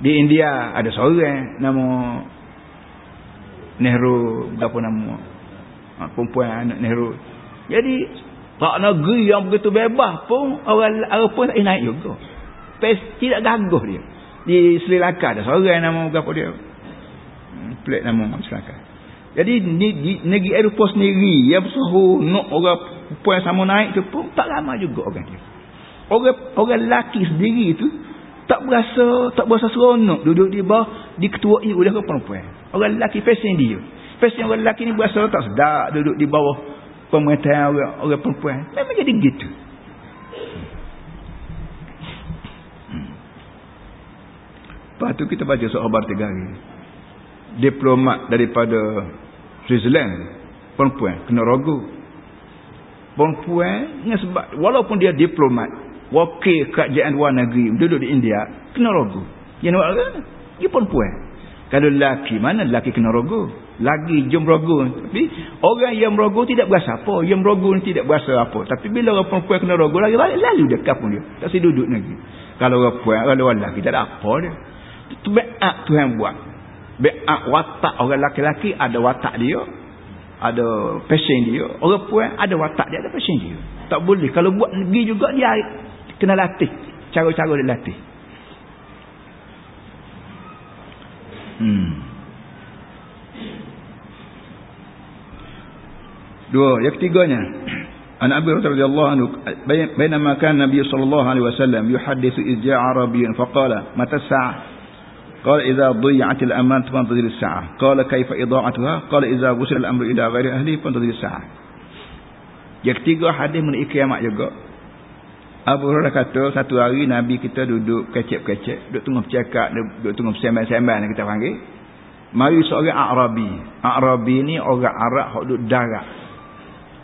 Di India ada seorang nama Nehru berapa nama? Ha, perempuan anak Nehru. Jadi tak negeri yang begitu bebas pun orang Arab pun tak naik juga. Pes, tidak gagah dia. Di Sri Lanka ada seorang nama berapa dia? Hmm, plate nama Sri Lanka. Jadi di, di negeri Eropah sendiri yang bersuhu nak orang perempuan sama naik tu pun tak lama juga orang dia orang, orang lelaki sendiri tu tak berasa tak berasa seronok duduk di bawah diketuai oleh orang perempuan. Orang lelaki fashion dia. Fashion orang lelaki ni berasa tak sedap duduk di bawah pemerintahan orang, orang perempuan. Memang jadi gitu. Lepas tu kita baca sahabat tiga hari. Diplomat daripada Switzerland perempuan kena ragu. Perempuan sebab walaupun dia diplomat wakil kerajaan luar negeri duduk di India kena rogu yang nak apa? Dia perempuan kalau lelaki mana lelaki kena rogu lagi jom rogu tapi orang yang rogu tidak berasa apa. Yang rogu ni tidak berasa apa. Tapi bila orang perempuan kena rogu lagi balik lalu dia kapun dia. Tak si duduk lagi. Kalau orang perempuan kalau orang lelaki tak ada apa dia. Itu be'ak Tuhan buat. Be'ak watak orang lelaki-lelaki ada watak dia. Ada passion dia. Orang perempuan ada watak dia ada passion dia. Tak boleh. Kalau buat negeri juga dia kena latih. Cara-cara dia latih. Hmm. dua yang ketiganya. An Abi radhiyallahu anhu bainama kan Nabi sallallahu alaihi wasallam yuhaddithu izja arabiyyan faqala mata as-sa'ah qala idza dhiyat al-aman fantazir as-sa'ah qala kayfa idha'atuha? Qala idza wusila al-amru ila ghairi ahli fantazir as-sa'ah yang ketiga hadis mengenai kiamat juga Abu Hurairah kata satu hari Nabi kita duduk kecek-kecek, duduk tunggu bercakap, duduk tunggu sembang-sembang kita panggil. Mari seorang Arabi. Arabi ni orang Arab hok duduk darat.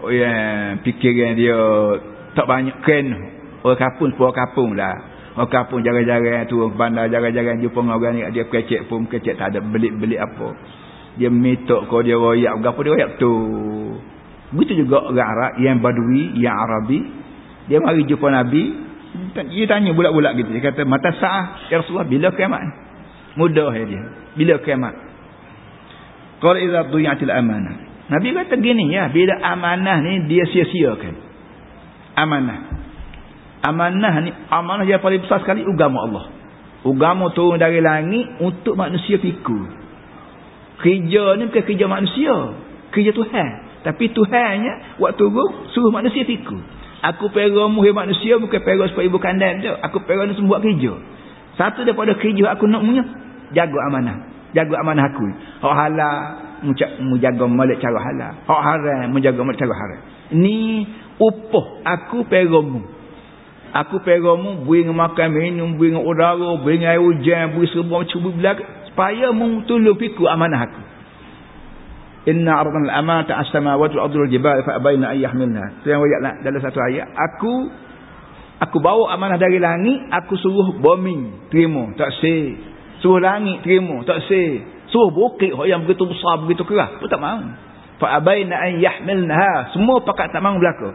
Oh ya, yeah, fikiran dia tak banyak ken. Orang kampung pun kampung lah. Orang kampung jaga-jaga tu bandar jaga-jaga jumpa dengan orang ni dia kecek pun kecek tak ada beli-beli apa. Dia mitok kau dia royak apa dia royak tu. Begitu juga orang Arab yang Badui, yang Arabi dia mari jumpa Nabi. Dia tanya bulat-bulat gitu. Dia kata, mata sah ya Rasulullah, bila kiamat? Mudah ya dia. Bila kiamat? Kalau idha duyatil amanah. Nabi kata gini ya, bila amanah ni dia sia-siakan. Amanah. Amanah ni, amanah yang paling besar sekali, ugama Allah. Ugama turun dari langit untuk manusia fikir. Kerja ni bukan kerja manusia. Kerja Tuhan. Tapi Tuhannya, waktu turun, suruh manusia fikir. Aku pera muhir manusia bukan pera supaya ibu kandang tu. Aku pera ni semua buat kerja. Satu daripada kerja aku nak punya. Jaga amanah. Jaga amanah aku. Hak halal. Menjaga malik cara halal. Hak haram. Menjaga malik cara haram. Ni upah aku pera mu. Aku pera mu. Beri makan minum. Beri udara. Beri air hujan. Beri serba macam belakang. Supaya mu tolong fikir amanah aku. Inna ardana al-amanata as-samawati wal ardi wal jibali fa abaina an yahmilna. Yang ayat dalam satu ayat. Aku aku bawa amanah dari langit aku suruh bumi terima. Tak se suruh langit terima. Tak se suruh bukit yang begitu besar begitu keras pun tak mahu. Fa abaina an yahmilnaha. Semua pakat tak mahu berlaku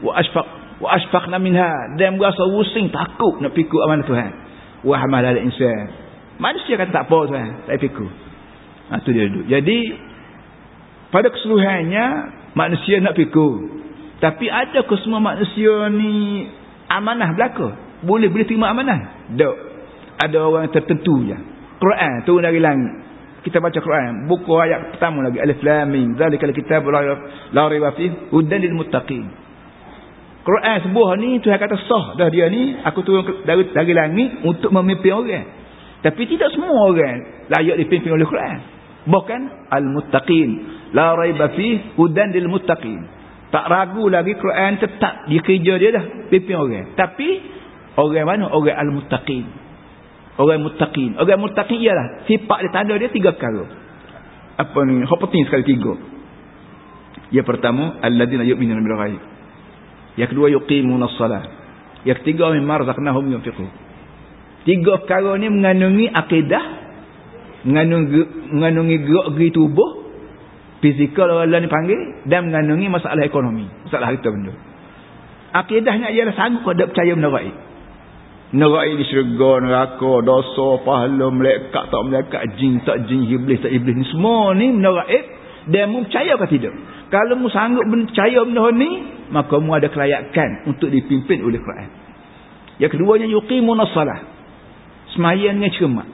wa asfaq wa asfaqna minha. Dan berasa pusing takut nak pikul amanah Tuhan. Wa hamal al-insan manusia kata tak apa Tuhan tak pikul ha, tu dia duduk. Jadi pada keseluruhannya manusia nak pikul tapi ada ke semua manusia ni amanah belaka. Boleh boleh terima amanah? Tak. Ada orang tertentu je. Quran turun dari langit. Kita baca Quran. Buku ayat pertama lagi. Alif lam mim. Zalikal kitab la raiba fihi hudan lil muttaqin. Quran sebuah ni Tuhan kata sah dah dia ni. Aku turun dari dari langit untuk memimpin orang. Tapi tidak semua orang layak dipimpin oleh Quran. Bukan al muttaqin la raiba fi hudan lil muttaqin. Tak ragu lagi Quran tetap dia kerja dia dah. Pimpin orang. Tapi orang mana? Orang al muttaqin orang muttaqin. Orang muttaqin ialah sifat dia tanda dia tiga perkara. Apa ni? Hak penting sekali tiga. Yang pertama alladzina yu'minuna bil ghaib. Yang kedua yuqimuna as-salah yang ketiga mimma razaqnahum yunfiqun. Tiga perkara ni mengandungi akidah mengandungi mengandungi gerak-gerik tubuh fizikal orang ni panggil dan mengandungi masalah ekonomi. Masalah harta benda. Akidahnya ialah sanggup ada percaya benda gaib? Benda gaib di syurga neraka dosa pahala melekat tak melekat jin tak jin iblis tak iblis ni. Semua ni benda gaib. Dan mu percaya atau tidak? Kalau mu sanggup percaya benda ni maka mu ada kelayakan untuk dipimpin oleh Quran. Yang keduanya yuqimunas salah semayan dengan cermat.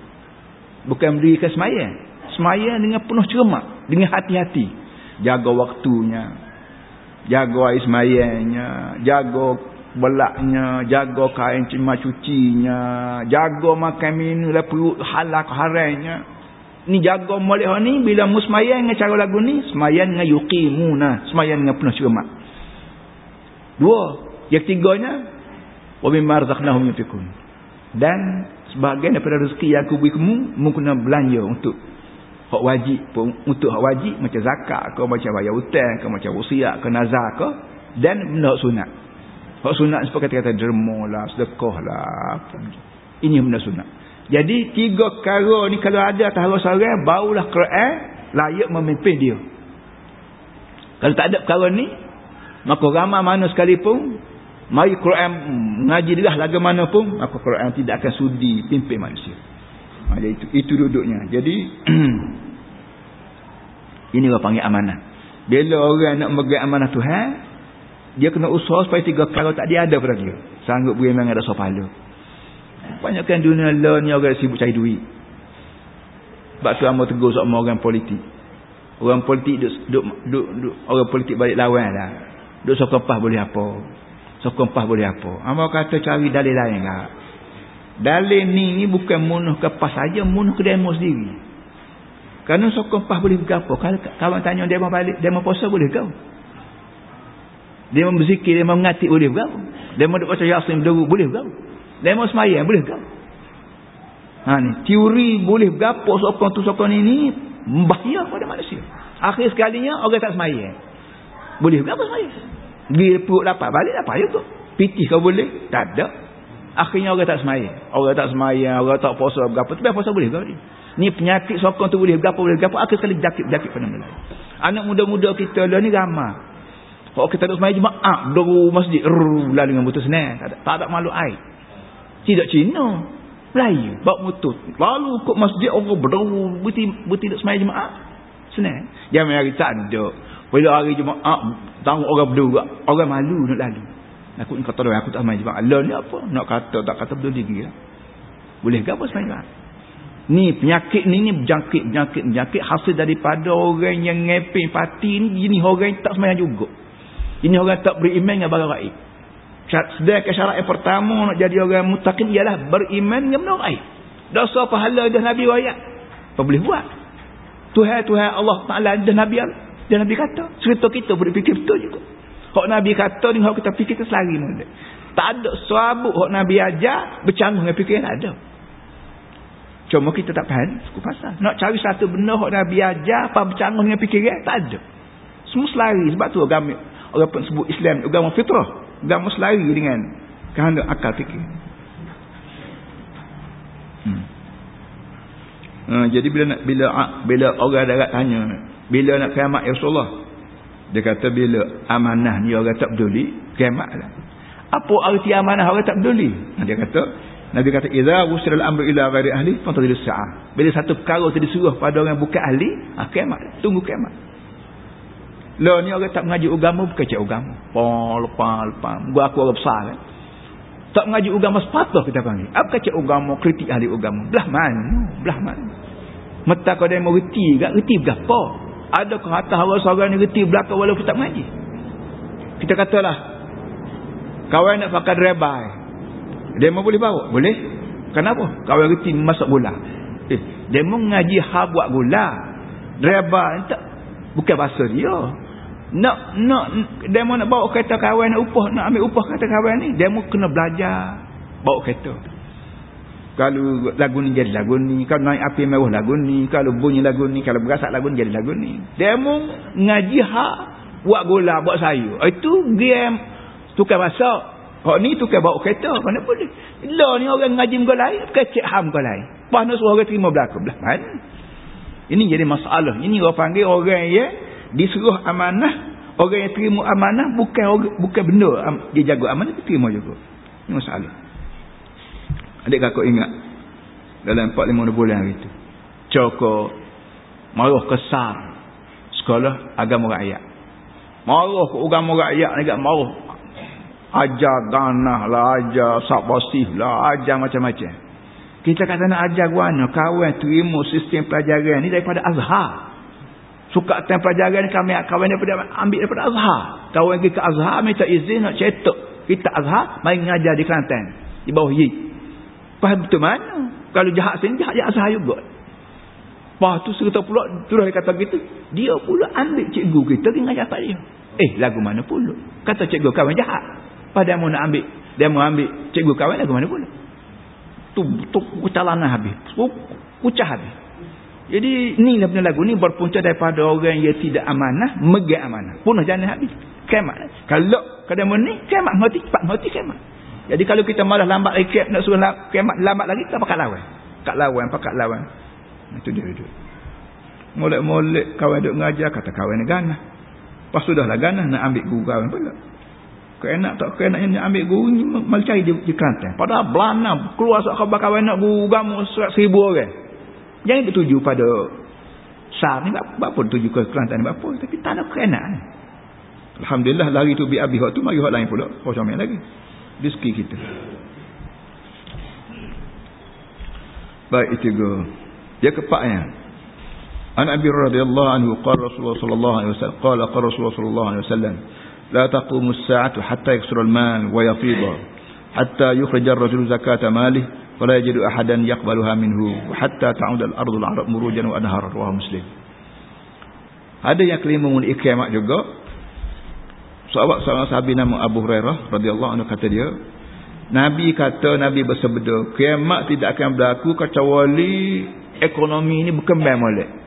Bukan berdirikan semayan semayan dengan penuh cermat dengan hati-hati. Jaga waktunya jaga air semayangnya jaga belaknya jaga kain cima cucinya jaga makan minum lah perut halak harainya. Ni jaga molek ni bila mu semayang dengan cara lagu ni semayang dengan yuqimuna semayang dengan penuh cermat. Dua yang ketiganya wa mimma razaqnahum dan sebahagian daripada rezeki yang aku beri kamu mu kena belanja untuk hak wajib pun untuk hak wajib macam zakat ke macam bayar hutang ke macam wasiat ke nazar ke dan benda sunat. Hak sunat seperti kata-kata derma lah sedekah lah ini benda sunat. Jadi tiga perkara ni kalau ada atas harus orang barulah Quran layak memimpin dia. Kalau tak ada perkara ni maka ramai mana sekalipun mari Quran mengaji dia lagu mana pun maka Quran tidak akan sudi pimpin manusia Ha, itu, itu duduknya. Jadi ini orang panggil amanah. Bila orang nak memegang amanah Tuhan, dia kena usaha supaya tiga perkara tak dia ada pada dia. Sanggup beri memang ada sopala. Banyakkan dunia lain ni orang sibuk cari duit. Sebab tu amat tegur sama orang politik. Orang politik duk, duk, duk, duk, orang politik balik lawan lah. Duk sokong pah boleh apa. Sokong pah boleh apa. Amat kata cari dalil lain lah. Dalil ni, ni bukan munuh kepas saja, munuh ke demo sendiri. Kerana sokong pah boleh berapa? Kalau kawan tanya demo balik, demo puasa boleh kau? Demo berzikir, demo mengatik boleh berapa? Demo duk baca yasin berderu boleh berapa? Demo semayang boleh kau? Ha ni, teori boleh berapa sokong tu sokong ni ni bahaya pada manusia. Akhir sekalinya orang tak semayang. Boleh berapa semayang? Pergi perut dapat balik dapat juga. Pitih kau boleh? Tak ada. Akhirnya orang tak semaya. Orang tak semaya, orang tak puasa berapa. Tapi puasa boleh ke? Ni penyakit sokong tu boleh berapa, boleh berapa. Akhir sekali jakit-jakit pada mulai. Anak muda-muda kita lah ni ramah. Kalau kita tak semaya jemaah, deru masjid, rrrr, lalu dengan butuh senang. Tak ada, tak ada malu air. Tidak Cina. Melayu. Bawa mutu. Lalu kok masjid orang berderu, berti tak semaya jemaah. Senang. Jangan hari tak ada. Bila hari jemaah, tahu orang berderu, orang malu nak lalu. Aku ni kata aku tak main jemaah. Allah ni apa? Nak kata tak kata betul diri lah. Boleh apa sebenarnya? Ni penyakit ni ni berjangkit, berjangkit, berjangkit. Hasil daripada orang yang ngepin pati ni. Ini orang yang tak semayang juga. Ini orang tak beriman dengan barang raib. Sedangkan syarat yang pertama nak jadi orang mutakin ialah beriman dengan benda raib. Dosa pahala dah Nabi wayak. Apa boleh buat? Tuhan-Tuhan Allah Ta'ala dah Nabi dah Nabi kata. Cerita kita boleh fikir betul juga. Hak Nabi kata ni hak kita fikir kita selari mula. Tak ada suabuk hak Nabi ajar bercanggah dengan fikir tak ada. Cuma kita tak faham suku pasal. Nak cari satu benda yang Nabi ajar, apa bercanggah dengan fikiran, tak ada. Semua selari. Sebab tu agama, orang pun sebut Islam, agama fitrah. Agama selari dengan kehendak akal fikir. Hmm. Uh, jadi bila nak bila bila orang darat tanya bila nak kiamat ya Rasulullah dia kata bila amanah ni orang tak peduli kiamat lah apa arti amanah orang tak peduli dia kata Nabi kata idza wusilal amru ila ghairi ahli fantadhilus sa'ah bila satu perkara tu disuruh pada orang bukan ahli ah kiamat tunggu kiamat Lo ni orang tak mengaji agama bukan cik agama. Pol pol pol. Gua aku orang besar kan. Tak mengaji agama sepatah kita panggil. Apa cik agama kritik ahli agama? Belah mana? Belah mana? Mata kau dia mau reti gak reti berapa? Adakah atas orang seorang ni reti belakang walaupun tak mengaji? Kita katalah kawan nak pakai drebai. Dia mau boleh bawa? Boleh. Kenapa? Kawan reti masak gula. Eh, dia mau ngaji hal buat gula. Drebai tak bukan bahasa dia nak nak demo nak bawa kereta kawan nak upah nak ambil upah kereta kawan ni demo kena belajar bawa kereta kalau lagu ni jadi lagu ni kalau naik api mewah lagu ni kalau bunyi lagu ni kalau berasak lagu ni jadi lagu ni. Demo ngaji hak buat gula buat sayur. Itu game tukar masak. Kau ni tukar bawa kereta mana boleh. Lah ni orang ngaji muka lain kecik ham muka lain. Pas nak suruh orang terima belakang belah mana? Ini jadi masalah. Ini orang panggil orang ya disuruh amanah. Orang yang terima amanah bukan bukan benda dia jaga amanah dia terima juga. Ini masalah adik kakak ingat? Dalam 4-5 bulan itu cokok maruh kesar sekolah agama rakyat. Maruh ke agama rakyat ni kat maruh ajar ganah lah ajar sabasih lah ajar macam-macam. Kita kata nak ajar guana kawan terima sistem pelajaran ni daripada azhar. Suka time pelajaran kami kawan daripada ambil daripada Azhar. Kawan pergi ke Azhar minta izin nak cetak. Kita Azhar main ngajar di Kelantan di bawah Yi faham betul mana? Kalau jahat sini jahat di Azhar juga Lepas tu serta pula terus dia kata gitu. Dia pula ambil cikgu kita ngajar tak dia. Eh lagu mana pula? Kata cikgu kawan jahat. Pada mau nak ambil dia mau ambil cikgu kawan lagu mana pula? Tu tu kucalangan habis. Kucah habis. Jadi inilah benda lagu ni berpunca daripada orang yang tidak amanah, megah amanah. Punah jangan habis. Kemat. Kalau kadang ni kemat mati cepat mati kemat. Jadi kalau kita malah lambat kemat nak suruh kemat lambat lagi kita pakai lawan. Pakai lawan, pakai lawan. Itu dia itu. Molek-molek kawan duk ngajar kata kawan ni ganah. Pas sudahlah ganah nak ambil guru kawan pula. Kena tak kena nak ambil guru ni mal cari di, di Kelantan. Padahal belana keluar sok kawan nak guru gamu seribu orang. Jangan bertuju pada sar ni apa tuju ke Kelantan apa tapi tak nak kena. Alhamdulillah lari tu bi abi waktu mari hak lain pula. Oh lagi. Rezeki kita. Baik itu go. Dia kepaknya. An Abi radhiyallahu anhu qala Rasulullah sallallahu alaihi wasallam qala qala Rasulullah sallallahu alaihi wasallam la taqumu as-sa'atu hatta yaksura al-mal wa yafida hatta yukhrij ar-rajulu zakata malihi wala yajidu ahadan yaqbaluha minhu hatta ta'ud al-ardu al-arab murujan wa anhar wa muslim ada yang kelima mengenai kiamat juga sahabat seorang sahabat nama Abu Hurairah radhiyallahu anhu kata dia Nabi kata Nabi bersabda kiamat tidak akan berlaku kecuali ekonomi ini berkembang molek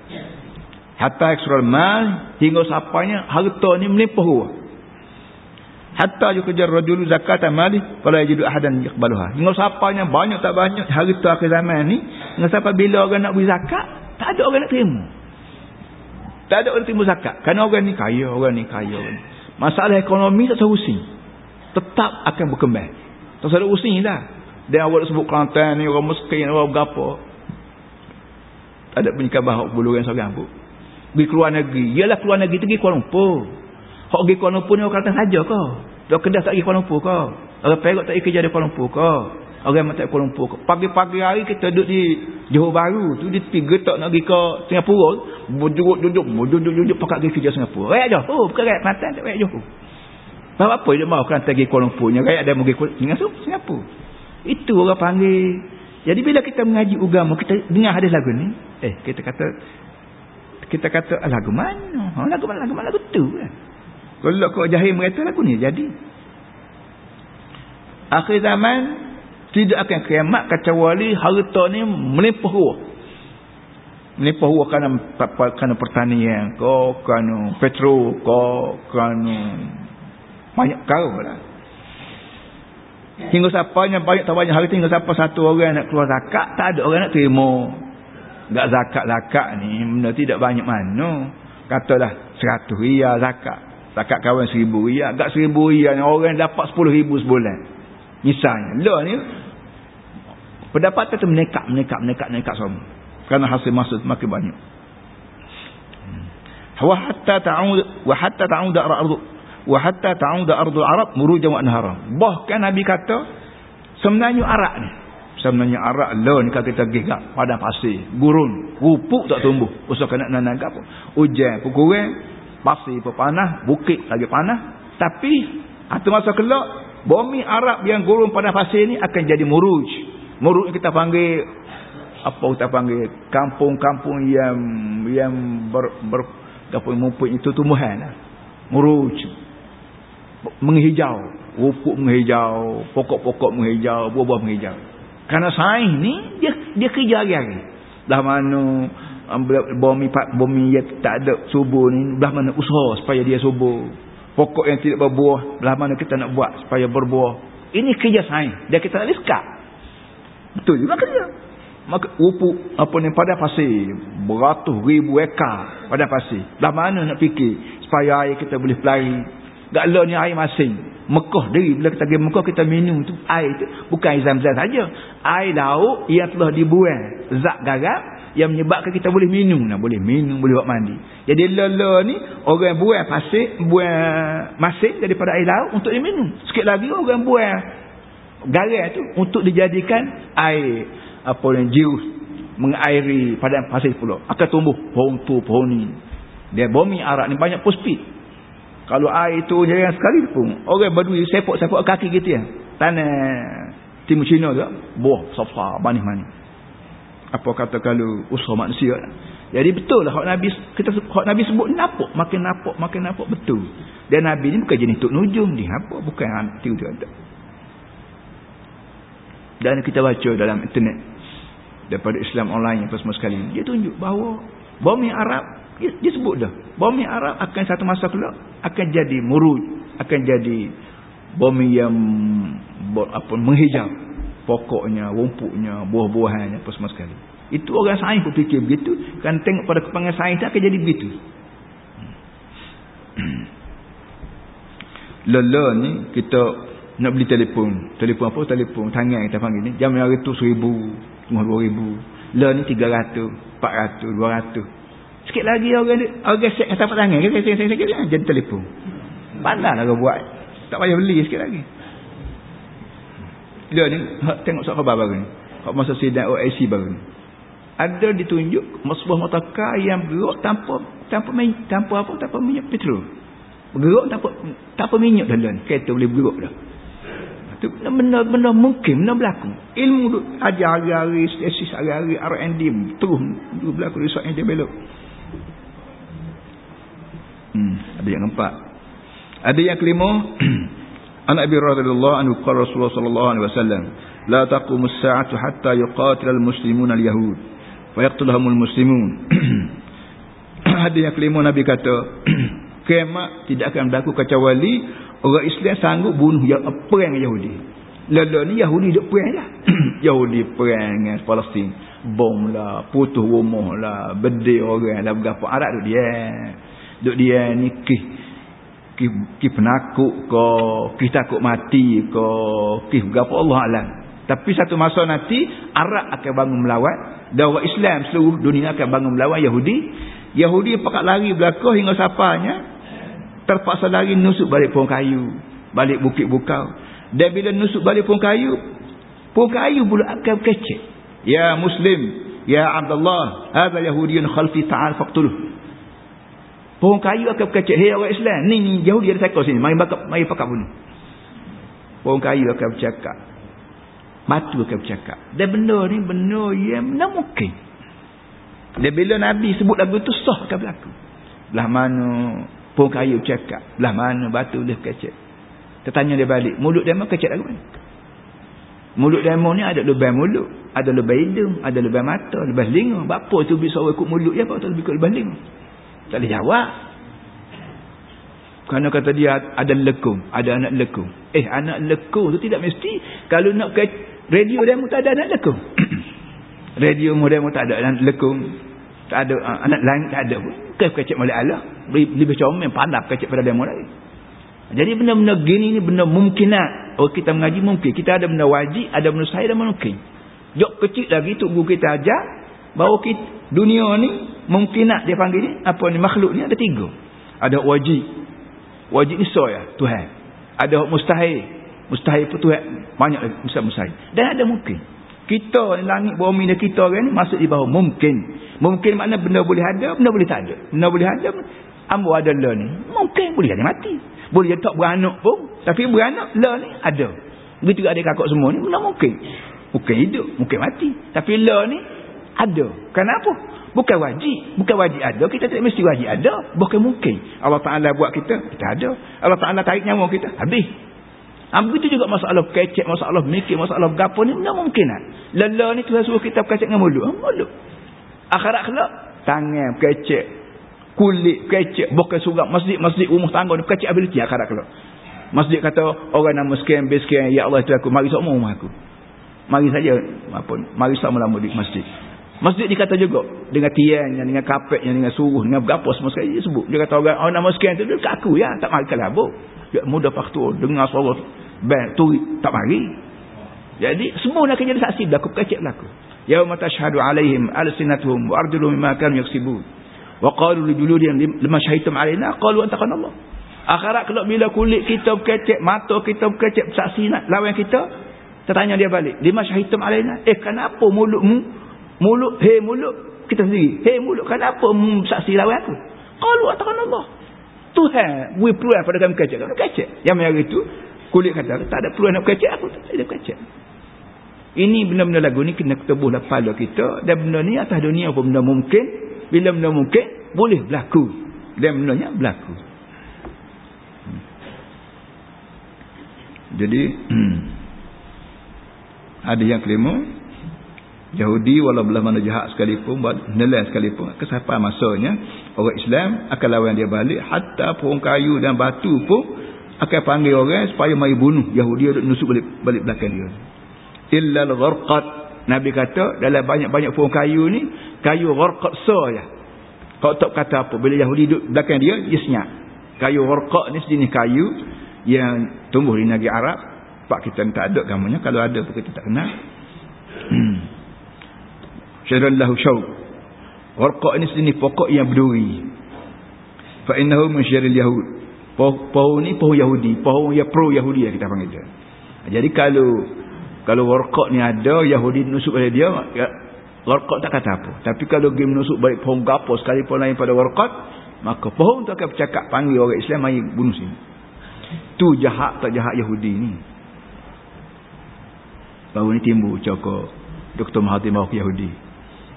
hatta ekstra mal hingga sampainya harta ni melimpah ruah. Hatta yukejar rajulu zakatan mali fala yajidu ahadan yaqbaluha. Hingga siapanya banyak tak banyak hari tu akhir zaman ni hingga sampai bila orang nak beri zakat tak ada orang nak terima. Tak ada orang terima zakat. Kerana orang ni kaya orang ni kaya orang ni. Masalah ekonomi tak sahusing tetap akan berkembang. Tak ada using dah. Dan awak sebut Kelantan ni orang miskin orang berapa tak ada punya khabar bulu yang seorang pun pergi keluar negeri. Ialah keluar negeri pergi Kuala Lumpur. Hak pergi Kuala Lumpur ni orang Kelantan saja ke? Dia kedah tak pergi Kuala Lumpur ke? Orang Perak tak pergi kerja di Kuala Lumpur ke? Orang tak Kuala Lumpur? Pagi-pagi hari kita duduk di Johor Baru tu. Dia pergi getak nak pergi ke Singapura. Duduk-duduk. Duduk-duduk pakai pergi kerja Singapura. Rakyat Johor. Bukan rakyat Kelantan. Tak rakyat Johor. Bapak apa dia mahu Kelantan pergi Kuala Lumpur? Rakyat dia pergi Singapura. Itu orang panggil. Jadi bila kita mengaji agama, kita dengar hadis lagu ni. Eh, kita kata kita kata lagu mana? Ha, lagu mana? Lagu mana? Lagu tu kan? Kalau kau jahil mereka lagu ni jadi. Akhir zaman Tidak akan kiamat kecuali harta ni melimpah ruah. Melimpah ruah kerana, kerana pertanian, kau kerana petrol, kau kerana banyak kau lah. Hingga siapa yang banyak tak banyak harta, hingga siapa satu orang nak keluar zakat, tak ada orang nak terima. Tak zakat-zakat ni, benda tidak banyak mana. Katalah, seratus riyal zakat. Zakat kawan seribu riyal. Agak seribu ni, orang dapat sepuluh ribu sebulan. Misalnya. Lah ni, pendapatan tu menekak, menekak, menekak, menekak semua. Kerana hasil masuk makin banyak. Wa hatta ta'ud wa hatta ta'ud ardu wa hatta ta'uda ardul arab murujan wa anhara bahkan nabi kata sebenarnya arak ni sebenarnya arak lah ni kalau kita gigak pada pasir gurun rupuk tak tumbuh usah kena nanam apa hujan pukurang pasir pun panas bukit lagi panas tapi atau masa kelak bumi Arab yang gurun pada pasir ni akan jadi muruj. Muruj kita panggil apa kita panggil? Kampung-kampung yang yang ber, ber apa mempunyai itu tumbuhan lah. muruj. Menghijau. Rupuk menghijau pokok-pokok menghijau buah-buah menghijau. Kerana sains ni dia dia kerja hari-hari dah mana um, bumi bumi yang tak ada subur ni belah mana usaha supaya dia subur pokok yang tidak berbuah belah mana kita nak buat supaya berbuah ini kerja sains dia kita liskap betul juga kerja maka rupuk apa ni pada pasir beratus ribu ekar pada pasir belah mana nak fikir supaya air kita boleh pelari Gaklah ni air masing. Mekah diri. Bila kita pergi Mekah kita minum tu. Air tu. Bukan air zam-zam saja. Air lauk yang telah dibuang. Zat garam. Yang menyebabkan kita boleh minum. Nah, boleh minum. Boleh buat mandi. Jadi lala ni. Orang buang pasir. Buang masing daripada air lauk. Untuk diminum. Sikit lagi orang buang. Garam tu. Untuk dijadikan air. Apa yang jirus. Mengairi pada pasir pula. Akan tumbuh. Pohon tu. Pohon ni. Dia bumi Arab ni banyak puspit. Kalau air tu jarang sekali pun. Orang berdui sepok-sepok kaki gitu ya. Tanah timur Cina tu. Buah, sofa, manis-manis. Apa kata kalau usaha manusia. Jadi betul lah. Nabi, kita hak Nabi sebut napuk. Makin napuk, makin napuk. Betul. Dan Nabi ni bukan jenis tuk nujum ni. Apa? Bukan hantu tu ada. Dan kita baca dalam internet. Daripada Islam online apa semua sekali. Dia tunjuk bahawa bumi Arab dia, dia sebut dah. Bumi Arab akan satu masa kelak akan jadi muruj, akan jadi bumi yang apa menghijau pokoknya, rumputnya, buah-buahannya apa semua sekali. Itu orang sains pun fikir begitu. Kan tengok pada kepanggil sains akan jadi begitu. Lala ni kita nak beli telefon. Telefon apa? Telefon tangan kita panggil ni. Jam hari tu seribu, dua ribu. Lala ni tiga ratus, empat ratus, dua ratus. Sikit lagi orang orang set kata tangan kita sikit sikit sikit jadi telefon. Pandailah kau buat. Tak payah beli sikit lagi. Dia ni tengok sok khabar baru ni. Kau masa sidang OIC baru ni. Ada ditunjuk sebuah motorkar yang bergerak tanpa tanpa main, tanpa apa tanpa minyak petrol. Bergerak tanpa tanpa minyak dalam kereta boleh bergerak dah. Itu benda-benda mungkin, benda berlaku. Ilmu ajar hari-hari, stasis hari-hari, R&D, terus berlaku research yang develop. Hmm, ada yang keempat. Ada yang kelima. Anak Abi radhiyallahu anhu qala Rasulullah sallallahu alaihi wasallam, "La taqumu as-sa'atu hatta yuqatil al-muslimuna al-yahud wa al-muslimun." ada yang kelima Nabi kata, kiamat tidak akan berlaku kecuali orang Islam sanggup bunuh yang perang Yahudi. Lalu ni Yahudi duk perang dah. Yahudi perang dengan Palestin. Bom lah, putus rumah lah, bedek orang lah, berapa Arab tu dia duk dia ni kih, kih penakut ko kih takut mati ko kih berapa Allah alam. Tapi satu masa nanti Arab akan bangun melawan dan Islam seluruh dunia akan bangun melawan Yahudi. Yahudi pakat lari belakang hingga sapanya terpaksa lari nusuk balik pohon kayu balik bukit bukau. Dan bila nusuk balik pohon kayu pohon kayu pula akan kecil. Ya muslim ya Abdullah hadha yahudiyun khalfi ta'al faqtuluh Pohon kayu akan berkecek. Hei orang Islam. Ni, ni Yahudi ada sekor sini. Mari bakap, mari pakap bunuh. Pohon kayu akan bercakap. Batu akan bercakap. Dan benda ni benda yang tak mungkin. Dan bila Nabi sebut lagu tu sah akan berlaku. Belah mana pohon kayu bercakap. Belah mana batu dia berkecek. Tertanya dia balik. Mulut dia memang kecek lagu mana? Mulut demo ni ada lebih mulut. Ada lebih hidung. Ada lebih mata. Lebih linga. Bapa tu bisa ikut mulut ya. Bapa tu ikut lebih linga. Tak boleh jawab. Kerana kata dia ada lekung. Ada anak lekung. Eh anak lekung tu tidak mesti. Kalau nak ke radio demo tak ada anak lekung. radio demo tak ada anak lekung. Tak ada uh, anak lain tak ada pun. Kecek malak Allah. Lebih comel pandap kecek pada demo lagi. Jadi benda-benda gini ni benda mungkinat. Oh kita mengaji mungkin. Kita ada benda wajib, ada benda saya dan mungkin. Jok kecil lagi tu guru kita ajar bahawa kita, dunia ni mungkinat dia panggil ni apa ni makhluk ni ada tiga. Ada wajib. Wajib ni so ya Tuhan. Ada mustahil. Mustahil pun Tuhan banyak lagi mustahil. Dan ada mungkin. Kita langit bumi ni kita kan ni masuk di bawah mungkin. Mungkin makna benda boleh ada, benda boleh tak ada. Benda boleh ada, ambo ada lah ni. Mungkin boleh jadi mati. Boleh jadi tak beranak pun. Tapi beranak lah ni ada. Begitu ada kakak semua ni. Benda mungkin. Mungkin hidup. Mungkin mati. Tapi lah ni ada. Kenapa? Bukan wajib. Bukan wajib ada. Kita tak mesti wajib ada. Bukan mungkin. Allah Ta'ala buat kita. Kita ada. Allah Ta'ala tarik nyawa kita. Habis. Ha, begitu juga masalah kecek, masalah mikir, masalah gapo ni. Benda mungkin. Lelah ni Tuhan suruh kita kecek dengan mulut. Ha, mulut. Akhirat kelak. Tangan kecek kulit kecek bukan surat masjid-masjid rumah tangga ni kecek ability akhirat kalau masjid kata orang nama sekian base sekian ya Allah itu aku mari semua rumah aku mari saja apa mari sama lama di masjid masjid dikata juga dengan tiangnya dengan kapetnya dengan suruh dengan berapa semua sekali dia sebut. Dia kata orang oh, nama sekian tu dekat aku ya. Tak mari kalabuk dia mudah faktor dengar suara bel tu tak mari. Jadi semua nak jadi saksi berlaku kecek berlaku. Yauma tashhadu alaihim alsinatuhum wa arjuluhum mimma kanu yaksibun. Wa qalu li juludihim lima syahidtum alaina? Qalu antaqana Allah. Akhirat kalau bila kulit kita berkecek mata kita berkecek saksi nak lawan kita tertanya dia balik lima syahidtum alaina? Eh kenapa mulutmu mulut hei mulut kita sendiri. Hei mulut kenapa saksi lawan aku? Qalu antaqana Allah Tuhan we peluang pada kami kecek. Kami kecek. Yang macam itu kulit kata tak ada peluang nak kecek aku. Tak ada kecek. Ini benda-benda lagu ni kena ketebuhlah pada kita. Dan benda ni atas dunia pun benda mungkin. Bila benda mungkin boleh berlaku. Dan benda berlaku. Hmm. jadi ada yang kelima Yahudi walau belah mana jahat sekalipun nelayan sekalipun kesampai masanya orang Islam akan lawan dia balik hatta pohon kayu dan batu pun akan panggil orang supaya mari bunuh Yahudi duduk nusuk balik, balik belakang dia illa al-gharqat Nabi kata dalam banyak-banyak pohon kayu ni kayu gharqat so ya. Kau tak kata apa bila Yahudi duduk belakang dia dia senyap. Kayu gharqat ni sejenis kayu yang tumbuh di negeri Arab. Pak kita tak ada gambarnya kalau ada pun kita tak kenal. Syairan lahu syauq. Gharqat ni sejenis pokok yang berduri. Fa innahu min syaril yahud. Pohon ni pohon Yahudi, pohon yang pro Yahudi yang kita panggil dia. Jadi kalau kalau warqat ni ada Yahudi nusuk pada dia ya, warqat tak kata apa tapi kalau dia menusuk balik pohon gapo sekalipun lain pada warqat maka pohon tu akan bercakap panggil orang Islam mari bunuh sini tu jahat tak jahat Yahudi ni baru ni timbul cakap Dr. Mahathir Mahathir Yahudi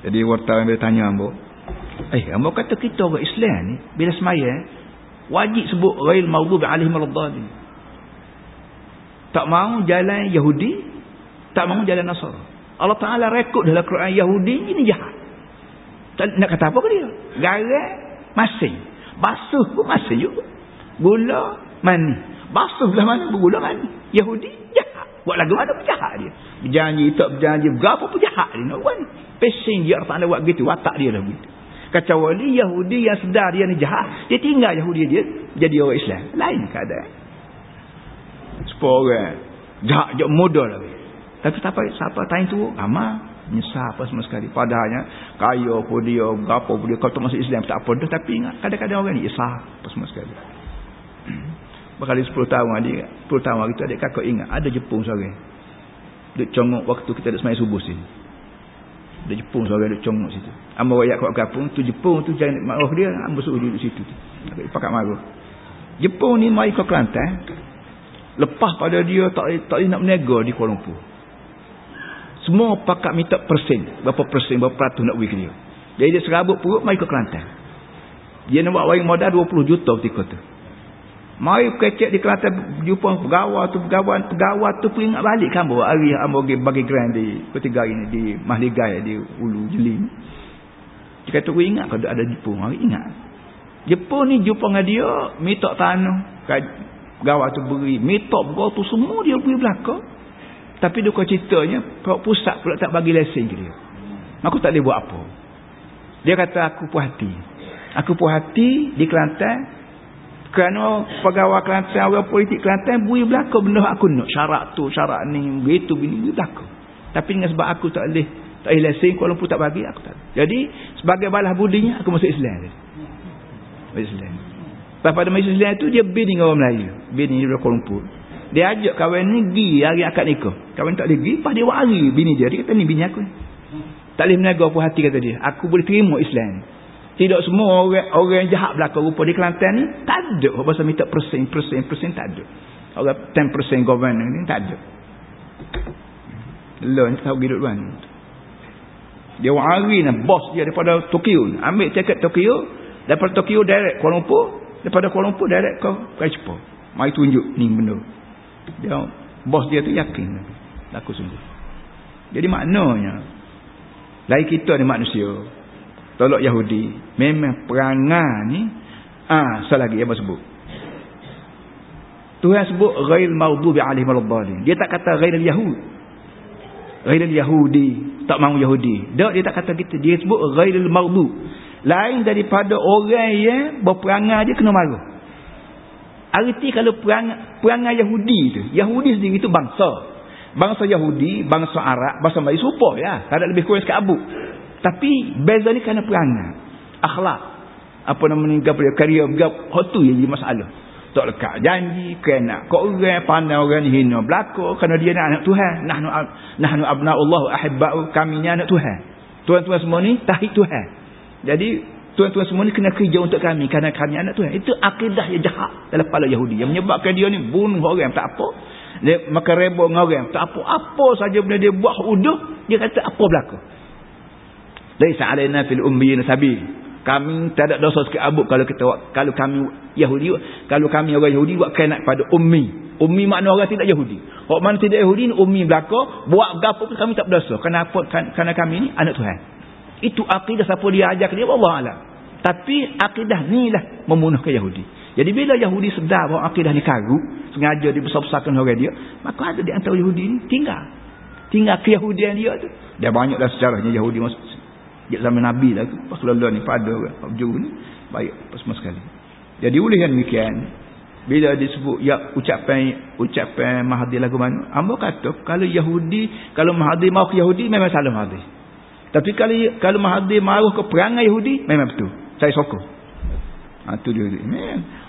jadi wartawan dia tanya ambo eh ambo kata kita orang Islam ni bila semaya wajib sebut ghail maghdubi alaihim waladdallin tak mau jalan Yahudi tak mahu jalan Nasara. Allah Ta'ala rekod dalam Quran Yahudi ini jahat. Tak, nak kata apa ke dia? Garam, masing. Basuh pun masing juga. Gula, mani. Basuh belah mana pun gula mani. Yahudi, jahat. Buat lagu mana pun jahat dia. Berjanji, tak berjanji. Berapa pun jahat dia. Nak buat ni. Pesing dia Ta'ala buat begitu. Watak dia dah begitu. Kecuali Yahudi yang sedar dia ni jahat. Dia tinggal Yahudi dia. Jadi orang Islam. Lain keadaan. Sepuluh. Jahat, jahat muda lagi. Tapi siapa siapa tanya tu ama nyesal apa semua sekali. Padahalnya kaya pun dia, gapo pun dia kalau masuk Islam tak apa dah tapi ingat kadang-kadang orang ni nyesal apa semua sekali. Berkali 10 tahun adik, 10 tahun tu adik kakak ingat ada Jepun seorang. Duk congok waktu kita ada semai subuh sini. Ada Jepun seorang duk congok situ. Amba wayak kat kampung tu Jepun tu jangan maruh dia, amba suruh duduk situ tu. Pakat maruh. Jepun ni mai ke Kelantan. Lepas pada dia tak tak nak menega di Kuala Lumpur. Semua pakat minta persen. Berapa persen, berapa peratus nak beri dia. Jadi dia serabut perut, mari ke Kelantan. Dia nak buat waring modal 20 juta ketika tu. Mari kecek di Kelantan jumpa pegawai tu pegawai pegawai tu pun ingat balik kan bawa hari ambo bagi grand di ketiga ini di Mahligai di Ulu Jeli. Jika tu ingat kalau ada Jepun, mari ingat. Jepun ni jumpa dengan dia, minta tanah. Pegawai tu beri, minta pegawai tu semua dia beri belakang. Tapi dia kau ceritanya, pusat pula tak bagi lesen ke dia. Aku tak boleh buat apa. Dia kata aku puas hati. Aku puas hati di Kelantan, kerana pegawai Kelantan orang politik Kelantan bui belaka benda aku nak. Syarat tu syarat ni begitu bini bui belaka. Tapi dengan sebab aku tak boleh tak boleh lesen Kuala Lumpur tak bagi aku tak jadi sebagai balas budinya aku masuk Islam. Masuk Islam. Lepas pada masuk Islam tu dia bini dengan orang Melayu. Bini di Kuala Lumpur. Dia ajak kawan ni pergi hari akad nikah. Kawan tak boleh pergi lepas dia wari bini dia. Dia kata ni bini aku tak boleh menaga apa hati kata dia. Aku boleh terima Islam tidak semua orang orang jahat belaka rupa di Kelantan ni tak ada. Apa pasal minta persen, persen, persen tak ada. Orang 10% governor ni tak ada. Lo ni tahu hidup tuan. Dia wari ni bos dia daripada Tokyo. Ambil tiket Tokyo, daripada Tokyo direct Kuala Lumpur, daripada Kuala Lumpur direct ke Kuala Mari tunjuk ni benda. Dia bos dia tu yakin. Laku sungguh. Jadi maknanya lain kita ni manusia tolak Yahudi. Memang perangai ni ah ha, lagi apa sebut Tuhan sebut ghail maghdubi alaihim waladdallin. Dia tak kata ghail yahud. Ghail yahudi. Tak mahu yahudi. Dia dia tak kata gitu. Dia sebut ghail maghdub lain daripada orang yang berperangai dia kena marah. Arti kalau perangai, perangai yahudi tu yahudi sendiri itu bangsa. Bangsa yahudi bangsa arab bangsa melayu serupa ya. Tak ada lebih kurang sekali abu tapi beza ni kerana perangai. Akhlak. Apa nama ni karya gap hotu yang jadi masalah. Tak lekat janji, kena kau orang pandai orang hina belaka kerana dia nak anak Tuhan. Nahnu nahnu abnaullah ahibba'u kami ni anak Tuhan. Tuan-tuan semua ni tahid Tuhan. Jadi tuan-tuan semua ni kena kerja untuk kami kerana kami anak Tuhan. Itu akidah yang jahat dalam kepala Yahudi yang menyebabkan dia ni bunuh orang tak apa. Dia makan rebo dengan orang tak apa. Apa saja benda dia buat udah dia kata apa berlaku. Laisa alaina fil ummiyin sabil. Kami tak ada dosa sikit abuk kalau kita kalau kami Yahudi kalau kami orang Yahudi buat kena pada ummi. Ummi makna orang tidak Yahudi. Orang mana tidak Yahudi ni ummi belaka buat gapo pun kami tak berdosa. Kenapa kerana kami ni anak Tuhan. Itu akidah siapa dia ajar dia Allah Alam. Tapi akidah ni lah memunuhkan Yahudi. Jadi bila Yahudi sedar bahawa akidah ni karu, sengaja dibesar-besarkan orang dia, maka ada di antara Yahudi ni tinggal. Tinggal ke Yahudian dia tu. Dia banyaklah sejarahnya Yahudi zaman Nabi lah tu. Rasulullah ni pada Abjur ni. Baik. Semua sekali. Jadi oleh yang demikian. Bila disebut ya ucapan ucapan Mahdi lagu mana. Amba kata kalau Yahudi. Kalau Mahdi mau ke Yahudi memang salah Mahdi. Tapi kalau kalau Mahdi maruh ke perangai Yahudi. Memang betul. Saya sokong. Ha, tu dia.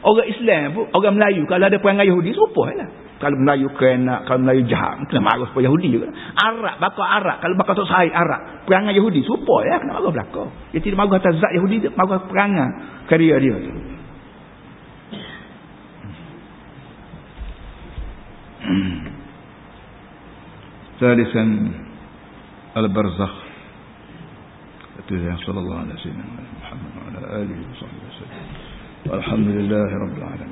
Orang Islam pun. Orang Melayu. Kalau ada perangai Yahudi. Serupa lah kalau Melayu kena kalau Melayu jahat kena marah supaya Yahudi juga Arab bakal Arab kalau bakal tak sahih Arab perangai Yahudi supaya ya kena marah belakang dia tidak marah atas zat Yahudi dia marah perangai karya dia tu ثالثا البرزخ صلى الله عليه وسلم محمد وعلى آله وصحبه وسلم والحمد لله رب العالمين